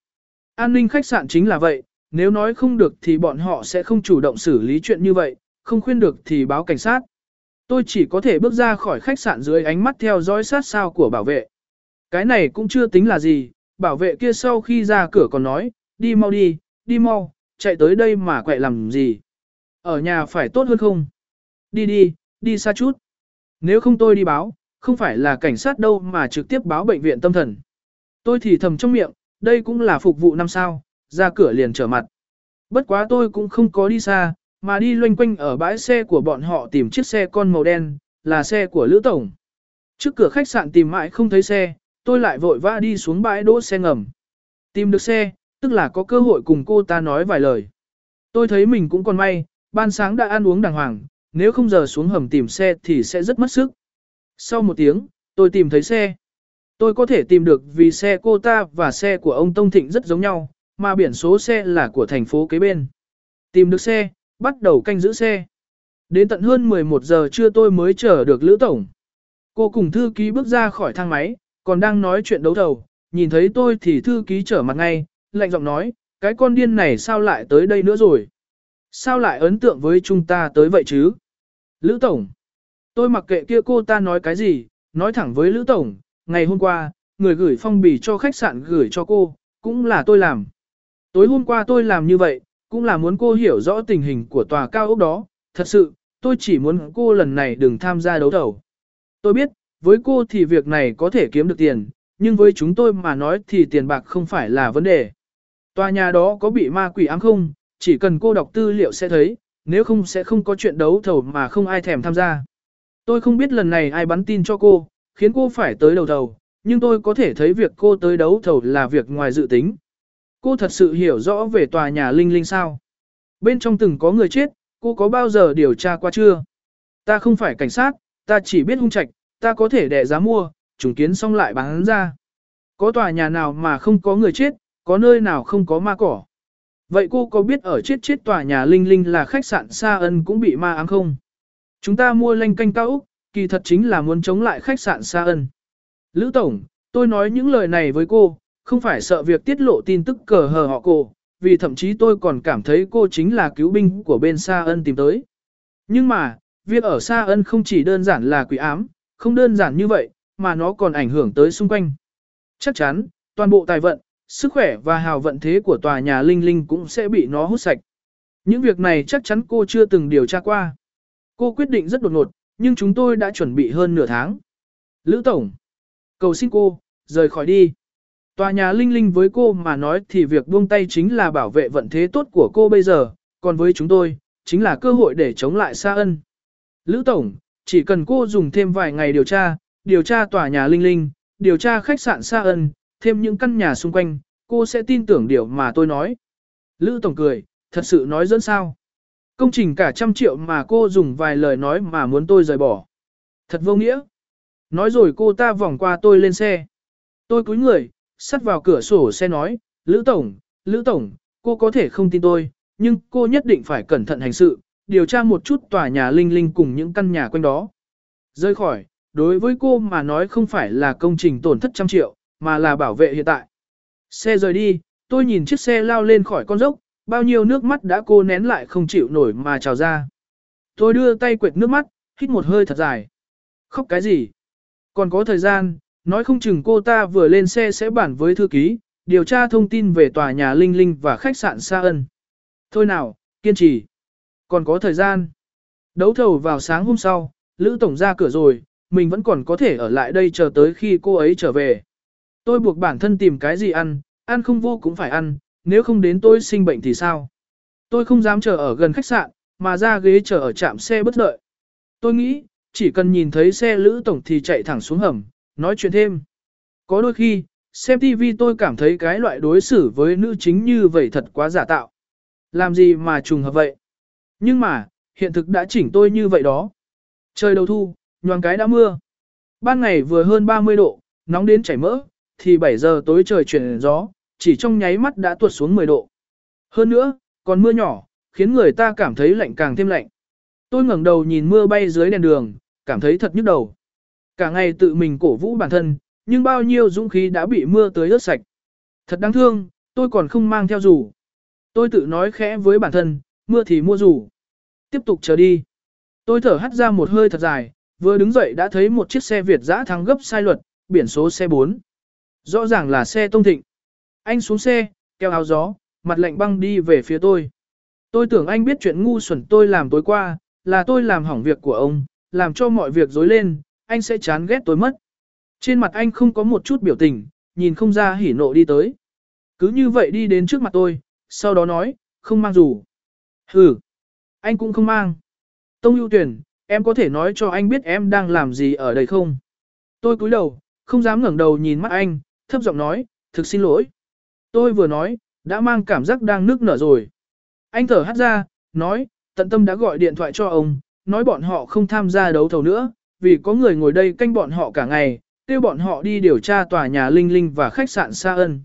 An ninh khách sạn chính là vậy, nếu nói không được thì bọn họ sẽ không chủ động xử lý chuyện như vậy, không khuyên được thì báo cảnh sát. Tôi chỉ có thể bước ra khỏi khách sạn dưới ánh mắt theo dõi sát sao của bảo vệ. Cái này cũng chưa tính là gì, bảo vệ kia sau khi ra cửa còn nói, đi mau đi, đi mau, chạy tới đây mà quậy làm gì. Ở nhà phải tốt hơn không? Đi đi, đi xa chút. Nếu không tôi đi báo, không phải là cảnh sát đâu mà trực tiếp báo bệnh viện tâm thần. Tôi thì thầm trong miệng, đây cũng là phục vụ năm sao, ra cửa liền trở mặt. Bất quá tôi cũng không có đi xa, mà đi loanh quanh ở bãi xe của bọn họ tìm chiếc xe con màu đen, là xe của Lữ Tổng. Trước cửa khách sạn tìm mãi không thấy xe, tôi lại vội vã đi xuống bãi đỗ xe ngầm. Tìm được xe, tức là có cơ hội cùng cô ta nói vài lời. Tôi thấy mình cũng còn may, ban sáng đã ăn uống đàng hoàng, nếu không giờ xuống hầm tìm xe thì sẽ rất mất sức. Sau một tiếng, tôi tìm thấy xe. Tôi có thể tìm được vì xe cô ta và xe của ông Tông Thịnh rất giống nhau, mà biển số xe là của thành phố kế bên. Tìm được xe, bắt đầu canh giữ xe. Đến tận hơn 11 giờ trưa tôi mới chờ được Lữ Tổng. Cô cùng thư ký bước ra khỏi thang máy, còn đang nói chuyện đấu thầu, nhìn thấy tôi thì thư ký trở mặt ngay, lạnh giọng nói, cái con điên này sao lại tới đây nữa rồi? Sao lại ấn tượng với chúng ta tới vậy chứ? Lữ Tổng. Tôi mặc kệ kia cô ta nói cái gì, nói thẳng với Lữ Tổng, ngày hôm qua, người gửi phong bì cho khách sạn gửi cho cô, cũng là tôi làm. Tối hôm qua tôi làm như vậy, cũng là muốn cô hiểu rõ tình hình của tòa cao ốc đó, thật sự, tôi chỉ muốn cô lần này đừng tham gia đấu thầu. Tôi biết, với cô thì việc này có thể kiếm được tiền, nhưng với chúng tôi mà nói thì tiền bạc không phải là vấn đề. Tòa nhà đó có bị ma quỷ ám không, chỉ cần cô đọc tư liệu sẽ thấy, nếu không sẽ không có chuyện đấu thầu mà không ai thèm tham gia. Tôi không biết lần này ai bắn tin cho cô, khiến cô phải tới đầu thầu, nhưng tôi có thể thấy việc cô tới đấu thầu là việc ngoài dự tính. Cô thật sự hiểu rõ về tòa nhà Linh Linh sao? Bên trong từng có người chết, cô có bao giờ điều tra qua chưa? Ta không phải cảnh sát, ta chỉ biết hung trạch, ta có thể đẻ giá mua, trùng kiến xong lại bán ra. Có tòa nhà nào mà không có người chết, có nơi nào không có ma cỏ. Vậy cô có biết ở chết chết tòa nhà Linh Linh là khách sạn Sa Ân cũng bị ma ám không? Chúng ta mua lanh canh cao Úc, kỳ thật chính là muốn chống lại khách sạn Sa Ân. Lữ Tổng, tôi nói những lời này với cô, không phải sợ việc tiết lộ tin tức cờ hờ họ cô, vì thậm chí tôi còn cảm thấy cô chính là cứu binh của bên Sa Ân tìm tới. Nhưng mà, việc ở Sa Ân không chỉ đơn giản là quỷ ám, không đơn giản như vậy, mà nó còn ảnh hưởng tới xung quanh. Chắc chắn, toàn bộ tài vận, sức khỏe và hào vận thế của tòa nhà Linh Linh cũng sẽ bị nó hút sạch. Những việc này chắc chắn cô chưa từng điều tra qua. Cô quyết định rất đột ngột, nhưng chúng tôi đã chuẩn bị hơn nửa tháng. Lữ Tổng, cầu xin cô, rời khỏi đi. Tòa nhà Linh Linh với cô mà nói thì việc buông tay chính là bảo vệ vận thế tốt của cô bây giờ, còn với chúng tôi, chính là cơ hội để chống lại Sa Ân. Lữ Tổng, chỉ cần cô dùng thêm vài ngày điều tra, điều tra tòa nhà Linh Linh, điều tra khách sạn Sa Ân, thêm những căn nhà xung quanh, cô sẽ tin tưởng điều mà tôi nói. Lữ Tổng cười, thật sự nói dẫn sao. Công trình cả trăm triệu mà cô dùng vài lời nói mà muốn tôi rời bỏ. Thật vô nghĩa. Nói rồi cô ta vòng qua tôi lên xe. Tôi cúi người, sắt vào cửa sổ xe nói, Lữ Tổng, Lữ Tổng, cô có thể không tin tôi, nhưng cô nhất định phải cẩn thận hành sự, điều tra một chút tòa nhà Linh Linh cùng những căn nhà quanh đó. Rơi khỏi, đối với cô mà nói không phải là công trình tổn thất trăm triệu, mà là bảo vệ hiện tại. Xe rời đi, tôi nhìn chiếc xe lao lên khỏi con dốc, bao nhiêu nước mắt đã cô nén lại không chịu nổi mà trào ra. Tôi đưa tay quệt nước mắt, hít một hơi thật dài. Khóc cái gì? Còn có thời gian, nói không chừng cô ta vừa lên xe sẽ bản với thư ký, điều tra thông tin về tòa nhà Linh Linh và khách sạn Sa Ân. Thôi nào, kiên trì. Còn có thời gian. Đấu thầu vào sáng hôm sau, Lữ Tổng ra cửa rồi, mình vẫn còn có thể ở lại đây chờ tới khi cô ấy trở về. Tôi buộc bản thân tìm cái gì ăn, ăn không vô cũng phải ăn, nếu không đến tôi sinh bệnh thì sao? Tôi không dám chờ ở gần khách sạn, mà ra ghế chờ ở trạm xe bất lợi. Tôi nghĩ, chỉ cần nhìn thấy xe Lữ Tổng thì chạy thẳng xuống hầm, nói chuyện thêm. Có đôi khi, xem TV tôi cảm thấy cái loại đối xử với nữ chính như vậy thật quá giả tạo. Làm gì mà trùng hợp vậy? Nhưng mà, hiện thực đã chỉnh tôi như vậy đó. Trời đầu thu, nhoang cái đã mưa. Ban ngày vừa hơn 30 độ, nóng đến chảy mỡ, thì 7 giờ tối trời chuyển gió, chỉ trong nháy mắt đã tuột xuống 10 độ. Hơn nữa, còn mưa nhỏ, khiến người ta cảm thấy lạnh càng thêm lạnh. Tôi ngẩng đầu nhìn mưa bay dưới đèn đường, cảm thấy thật nhức đầu. Cả ngày tự mình cổ vũ bản thân, nhưng bao nhiêu dũng khí đã bị mưa tới ướt sạch. Thật đáng thương, tôi còn không mang theo dù. Tôi tự nói khẽ với bản thân, mưa thì mua dù. Tiếp tục chờ đi. Tôi thở hắt ra một hơi thật dài, vừa đứng dậy đã thấy một chiếc xe Việt giã thắng gấp sai luật, biển số xe 4. Rõ ràng là xe tông thịnh. Anh xuống xe, kéo áo gió, mặt lạnh băng đi về phía tôi. Tôi tưởng anh biết chuyện ngu xuẩn tôi làm tối qua, là tôi làm hỏng việc của ông, làm cho mọi việc rối lên, anh sẽ chán ghét tôi mất. Trên mặt anh không có một chút biểu tình, nhìn không ra hỉ nộ đi tới. Cứ như vậy đi đến trước mặt tôi, sau đó nói, không mang dù. Ừ, anh cũng không mang. Tông ưu tuyển, em có thể nói cho anh biết em đang làm gì ở đây không? Tôi cúi đầu, không dám ngẩng đầu nhìn mắt anh, thấp giọng nói, thực xin lỗi. Tôi vừa nói, đã mang cảm giác đang nức nở rồi. Anh thở hắt ra, nói, tận tâm đã gọi điện thoại cho ông, nói bọn họ không tham gia đấu thầu nữa, vì có người ngồi đây canh bọn họ cả ngày, kêu bọn họ đi điều tra tòa nhà Linh Linh và khách sạn Sa Ân.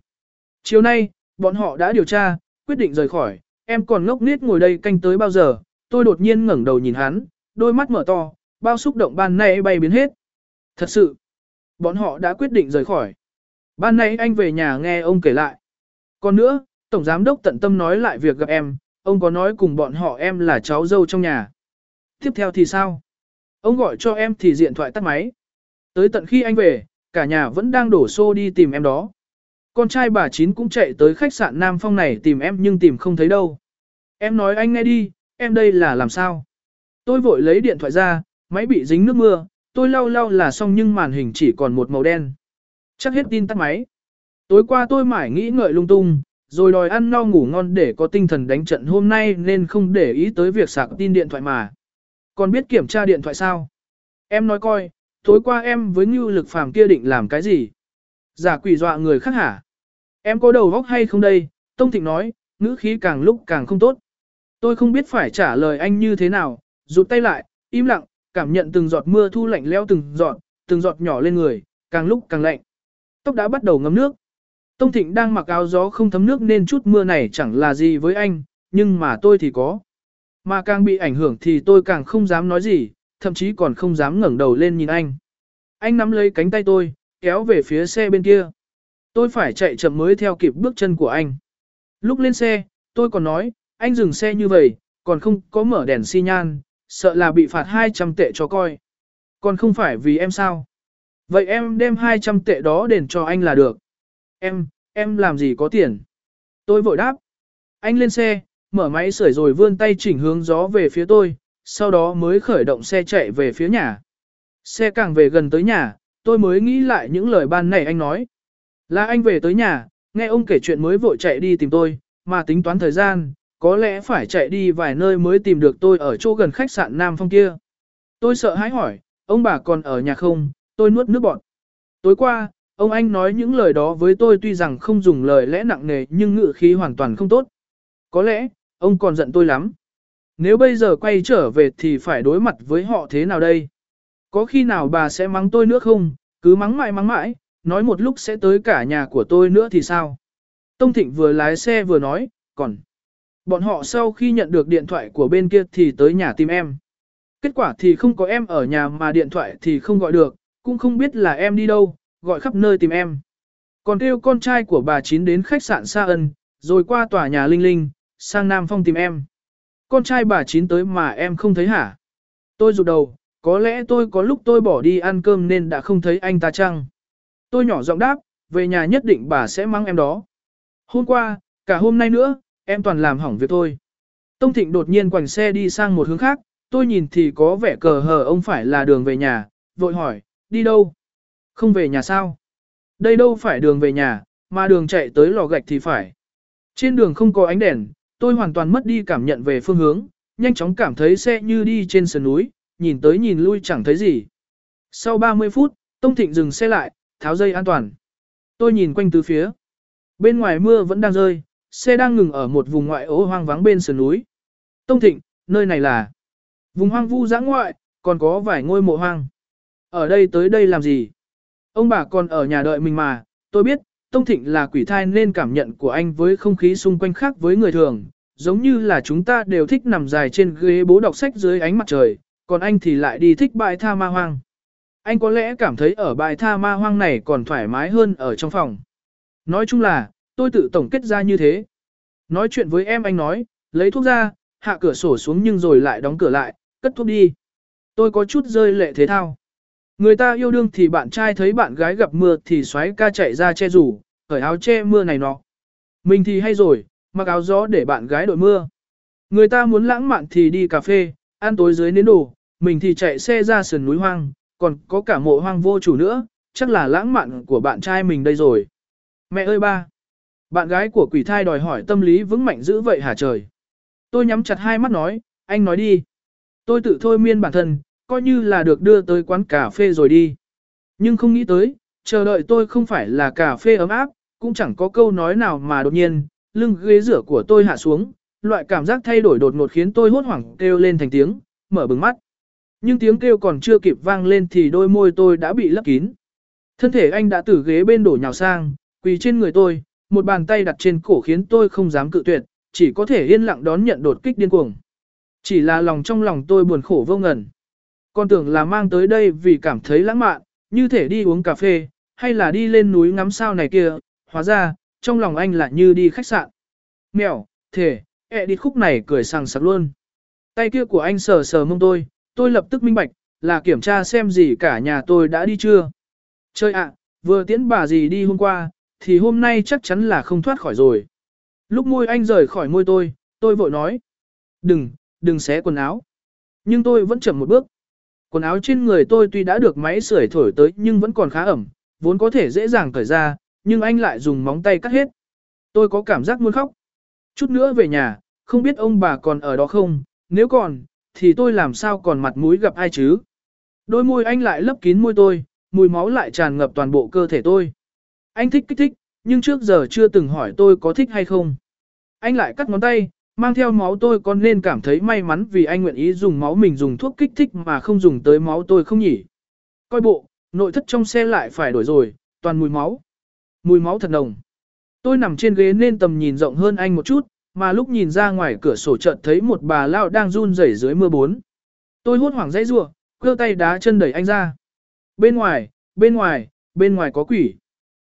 Chiều nay, bọn họ đã điều tra, quyết định rời khỏi, em còn ngốc nít ngồi đây canh tới bao giờ, tôi đột nhiên ngẩng đầu nhìn hắn, đôi mắt mở to, bao xúc động ban nay bay biến hết. Thật sự, bọn họ đã quyết định rời khỏi. Ban nay anh về nhà nghe ông kể lại. Còn nữa, Tổng Giám đốc tận tâm nói lại việc gặp em, ông có nói cùng bọn họ em là cháu dâu trong nhà. Tiếp theo thì sao? Ông gọi cho em thì điện thoại tắt máy. Tới tận khi anh về, cả nhà vẫn đang đổ xô đi tìm em đó. Con trai bà Chín cũng chạy tới khách sạn Nam Phong này tìm em nhưng tìm không thấy đâu. Em nói anh nghe đi, em đây là làm sao? Tôi vội lấy điện thoại ra, máy bị dính nước mưa, tôi lau lau là xong nhưng màn hình chỉ còn một màu đen. Chắc hết tin tắt máy. Tối qua tôi mải nghĩ ngợi lung tung, rồi đòi ăn no ngủ ngon để có tinh thần đánh trận hôm nay nên không để ý tới việc sạc tin điện thoại mà. Còn biết kiểm tra điện thoại sao? Em nói coi, tối qua em với Ngưu Lực Phàm kia định làm cái gì? Giả quỷ dọa người khác hả? Em có đầu óc hay không đây? Tông Thịnh nói, ngữ khí càng lúc càng không tốt. Tôi không biết phải trả lời anh như thế nào, rụt tay lại, im lặng, cảm nhận từng giọt mưa thu lạnh leo từng giọt, từng giọt nhỏ lên người, càng lúc càng lạnh. Tóc đã bắt đầu ngấm nước. Tông Thịnh đang mặc áo gió không thấm nước nên chút mưa này chẳng là gì với anh, nhưng mà tôi thì có. Mà càng bị ảnh hưởng thì tôi càng không dám nói gì, thậm chí còn không dám ngẩng đầu lên nhìn anh. Anh nắm lấy cánh tay tôi, kéo về phía xe bên kia. Tôi phải chạy chậm mới theo kịp bước chân của anh. Lúc lên xe, tôi còn nói, anh dừng xe như vậy, còn không có mở đèn xi nhan, sợ là bị phạt 200 tệ cho coi. Còn không phải vì em sao? Vậy em đem 200 tệ đó đền cho anh là được. Em, em làm gì có tiền? Tôi vội đáp. Anh lên xe, mở máy sưởi rồi vươn tay chỉnh hướng gió về phía tôi, sau đó mới khởi động xe chạy về phía nhà. Xe càng về gần tới nhà, tôi mới nghĩ lại những lời ban nãy anh nói. Là anh về tới nhà, nghe ông kể chuyện mới vội chạy đi tìm tôi, mà tính toán thời gian, có lẽ phải chạy đi vài nơi mới tìm được tôi ở chỗ gần khách sạn Nam Phong kia. Tôi sợ hãi hỏi, ông bà còn ở nhà không, tôi nuốt nước bọt. Tối qua, ông anh nói những lời đó với tôi tuy rằng không dùng lời lẽ nặng nề nhưng ngữ khí hoàn toàn không tốt. Có lẽ, ông còn giận tôi lắm. Nếu bây giờ quay trở về thì phải đối mặt với họ thế nào đây? Có khi nào bà sẽ mắng tôi nữa không? Cứ mắng mãi mắng mãi, nói một lúc sẽ tới cả nhà của tôi nữa thì sao? Tông Thịnh vừa lái xe vừa nói, còn... Bọn họ sau khi nhận được điện thoại của bên kia thì tới nhà tìm em. Kết quả thì không có em ở nhà mà điện thoại thì không gọi được, cũng không biết là em đi đâu, gọi khắp nơi tìm em. Còn kêu con trai của bà Chín đến khách sạn Sa Ân, rồi qua tòa nhà Linh Linh, sang Nam Phong tìm em. Con trai bà Chín tới mà em không thấy hả? Tôi rụt đầu, có lẽ tôi có lúc tôi bỏ đi ăn cơm nên đã không thấy anh ta chăng? Tôi nhỏ giọng đáp, về nhà nhất định bà sẽ mắng em đó. Hôm qua, cả hôm nay nữa, em toàn làm hỏng việc thôi. Tông Thịnh đột nhiên quành xe đi sang một hướng khác, tôi nhìn thì có vẻ cờ hờ ông phải là đường về nhà, vội hỏi, đi đâu? Không về nhà sao? Đây đâu phải đường về nhà, mà đường chạy tới lò gạch thì phải. Trên đường không có ánh đèn, tôi hoàn toàn mất đi cảm nhận về phương hướng, nhanh chóng cảm thấy xe như đi trên sườn núi, nhìn tới nhìn lui chẳng thấy gì. Sau 30 phút, Tông Thịnh dừng xe lại, tháo dây an toàn. Tôi nhìn quanh tứ phía. Bên ngoài mưa vẫn đang rơi, xe đang ngừng ở một vùng ngoại ố hoang vắng bên sườn núi. Tông Thịnh, nơi này là vùng hoang vu giã ngoại, còn có vài ngôi mộ hoang. Ở đây tới đây làm gì? Ông bà còn ở nhà đợi mình mà, tôi biết, Tông Thịnh là quỷ thai nên cảm nhận của anh với không khí xung quanh khác với người thường, giống như là chúng ta đều thích nằm dài trên ghế bố đọc sách dưới ánh mặt trời, còn anh thì lại đi thích bãi tha ma hoang. Anh có lẽ cảm thấy ở bãi tha ma hoang này còn thoải mái hơn ở trong phòng. Nói chung là, tôi tự tổng kết ra như thế. Nói chuyện với em anh nói, lấy thuốc ra, hạ cửa sổ xuống nhưng rồi lại đóng cửa lại, cất thuốc đi. Tôi có chút rơi lệ thế thao. Người ta yêu đương thì bạn trai thấy bạn gái gặp mưa thì xoáy ca chạy ra che rủ, cởi áo che mưa này nọ. Mình thì hay rồi, mặc áo gió để bạn gái đội mưa. Người ta muốn lãng mạn thì đi cà phê, ăn tối dưới nến đồ, mình thì chạy xe ra sườn núi hoang, còn có cả mộ hoang vô chủ nữa, chắc là lãng mạn của bạn trai mình đây rồi. Mẹ ơi ba! Bạn gái của quỷ thai đòi hỏi tâm lý vững mạnh dữ vậy hả trời. Tôi nhắm chặt hai mắt nói, anh nói đi. Tôi tự thôi miên bản thân, coi như là được đưa tới quán cà phê rồi đi. Nhưng không nghĩ tới, chờ đợi tôi không phải là cà phê ấm áp, cũng chẳng có câu nói nào mà đột nhiên, lưng ghế rửa của tôi hạ xuống, loại cảm giác thay đổi đột ngột khiến tôi hốt hoảng kêu lên thành tiếng, mở bừng mắt. Nhưng tiếng kêu còn chưa kịp vang lên thì đôi môi tôi đã bị lấp kín. Thân thể anh đã từ ghế bên đổ nhào sang, quỳ trên người tôi, một bàn tay đặt trên cổ khiến tôi không dám cự tuyệt, chỉ có thể yên lặng đón nhận đột kích điên cuồng. Chỉ là lòng trong lòng tôi buồn khổ vô ngần. Con tưởng là mang tới đây vì cảm thấy lãng mạn, như thể đi uống cà phê, hay là đi lên núi ngắm sao này kia, hóa ra, trong lòng anh lại như đi khách sạn. Mèo, thể, ẹ đi khúc này cười sằng sặc luôn. Tay kia của anh sờ sờ mông tôi, tôi lập tức minh bạch, là kiểm tra xem gì cả nhà tôi đã đi chưa. Chơi ạ, vừa tiễn bà gì đi hôm qua, thì hôm nay chắc chắn là không thoát khỏi rồi. Lúc môi anh rời khỏi môi tôi, tôi vội nói. Đừng, đừng xé quần áo. Nhưng tôi vẫn chậm một bước. Quần áo trên người tôi tuy đã được máy sưởi thổi tới nhưng vẫn còn khá ẩm, vốn có thể dễ dàng cởi ra, nhưng anh lại dùng móng tay cắt hết. Tôi có cảm giác muốn khóc. Chút nữa về nhà, không biết ông bà còn ở đó không, nếu còn, thì tôi làm sao còn mặt mũi gặp ai chứ. Đôi môi anh lại lấp kín môi tôi, mùi máu lại tràn ngập toàn bộ cơ thể tôi. Anh thích kích thích, nhưng trước giờ chưa từng hỏi tôi có thích hay không. Anh lại cắt ngón tay, mang theo máu tôi còn nên cảm thấy may mắn vì anh nguyện ý dùng máu mình dùng thuốc kích thích mà không dùng tới máu tôi không nhỉ. Coi bộ, nội thất trong xe lại phải đổi rồi, toàn mùi máu. Mùi máu thật nồng. Tôi nằm trên ghế nên tầm nhìn rộng hơn anh một chút, mà lúc nhìn ra ngoài cửa sổ chợt thấy một bà lao đang run rẩy dưới mưa bốn. Tôi hốt hoảng dãy rủa, cơ tay đá chân đẩy anh ra. Bên ngoài, bên ngoài, bên ngoài có quỷ.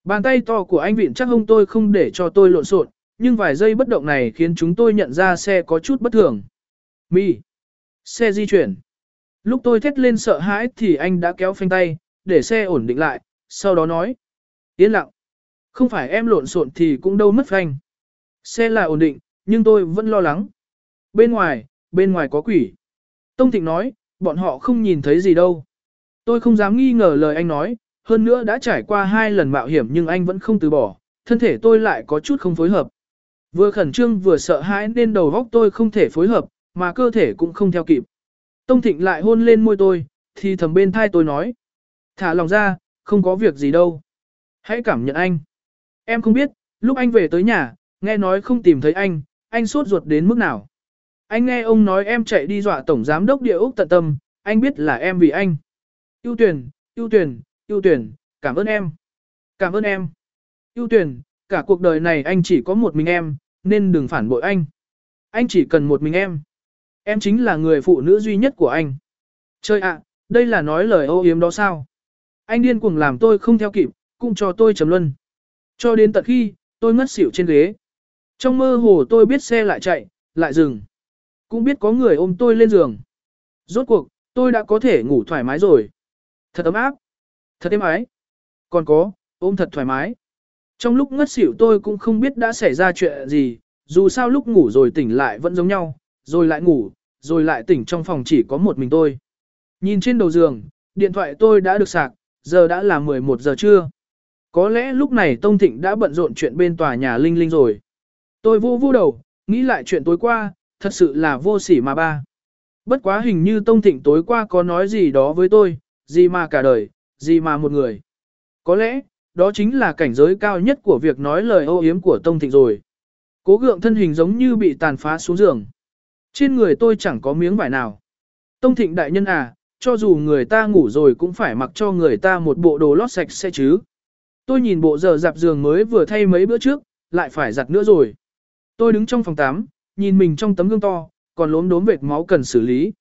Bàn tay to của anh vịn chắc hông tôi không để cho tôi lộn xộn, nhưng vài giây bất động này khiến chúng tôi nhận ra xe có chút bất thường. Mi. Xe di chuyển. Lúc tôi thét lên sợ hãi thì anh đã kéo phanh tay, để xe ổn định lại, sau đó nói. Yên lặng. Không phải em lộn xộn thì cũng đâu mất phanh. Xe là ổn định, nhưng tôi vẫn lo lắng. Bên ngoài, bên ngoài có quỷ. Tông Thịnh nói, bọn họ không nhìn thấy gì đâu. Tôi không dám nghi ngờ lời anh nói, hơn nữa đã trải qua hai lần mạo hiểm nhưng anh vẫn không từ bỏ, thân thể tôi lại có chút không phối hợp. Vừa khẩn trương vừa sợ hãi nên đầu góc tôi không thể phối hợp, mà cơ thể cũng không theo kịp. Tông Thịnh lại hôn lên môi tôi, thì thầm bên thai tôi nói. Thả lòng ra, không có việc gì đâu. Hãy cảm nhận anh. Em không biết, lúc anh về tới nhà, nghe nói không tìm thấy anh, anh sốt ruột đến mức nào. Anh nghe ông nói em chạy đi dọa tổng giám đốc địa ốc tận tâm, anh biết là em vì anh. Yêu tuyển, yêu tuyển, yêu tuyển, cảm ơn em. Cảm ơn em. Yêu tuyển, cả cuộc đời này anh chỉ có một mình em, nên đừng phản bội anh. Anh chỉ cần một mình em. Em chính là người phụ nữ duy nhất của anh. Chơi ạ, đây là nói lời ô yếm đó sao? Anh điên cuồng làm tôi không theo kịp, cũng cho tôi chấm luân. Cho đến tận khi, tôi ngất xỉu trên ghế. Trong mơ hồ tôi biết xe lại chạy, lại dừng. Cũng biết có người ôm tôi lên giường. Rốt cuộc, tôi đã có thể ngủ thoải mái rồi. Thật ấm áp. Thật êm ái. Còn có, ôm thật thoải mái. Trong lúc ngất xỉu tôi cũng không biết đã xảy ra chuyện gì, dù sao lúc ngủ rồi tỉnh lại vẫn giống nhau, rồi lại ngủ, rồi lại tỉnh trong phòng chỉ có một mình tôi. Nhìn trên đầu giường, điện thoại tôi đã được sạc, giờ đã là 11 giờ trưa. Có lẽ lúc này Tông Thịnh đã bận rộn chuyện bên tòa nhà Linh Linh rồi. Tôi vô vô đầu, nghĩ lại chuyện tối qua, thật sự là vô sỉ mà ba. Bất quá hình như Tông Thịnh tối qua có nói gì đó với tôi, gì mà cả đời, gì mà một người. Có lẽ, đó chính là cảnh giới cao nhất của việc nói lời ô yếm của Tông Thịnh rồi. Cố gượng thân hình giống như bị tàn phá xuống giường. Trên người tôi chẳng có miếng vải nào. Tông Thịnh đại nhân à, cho dù người ta ngủ rồi cũng phải mặc cho người ta một bộ đồ lót sạch sẽ chứ. Tôi nhìn bộ giờ dạp giường mới vừa thay mấy bữa trước, lại phải giặt nữa rồi. Tôi đứng trong phòng tắm, nhìn mình trong tấm gương to, còn lốm đốm vệt máu cần xử lý.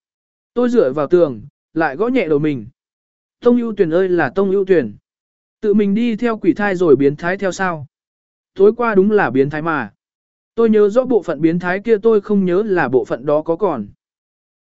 Tôi dựa vào tường, lại gõ nhẹ đầu mình. Tông ưu tuyển ơi là tông ưu tuyển. Tự mình đi theo quỷ thai rồi biến thái theo sao? Tối qua đúng là biến thái mà. Tôi nhớ rõ bộ phận biến thái kia tôi không nhớ là bộ phận đó có còn.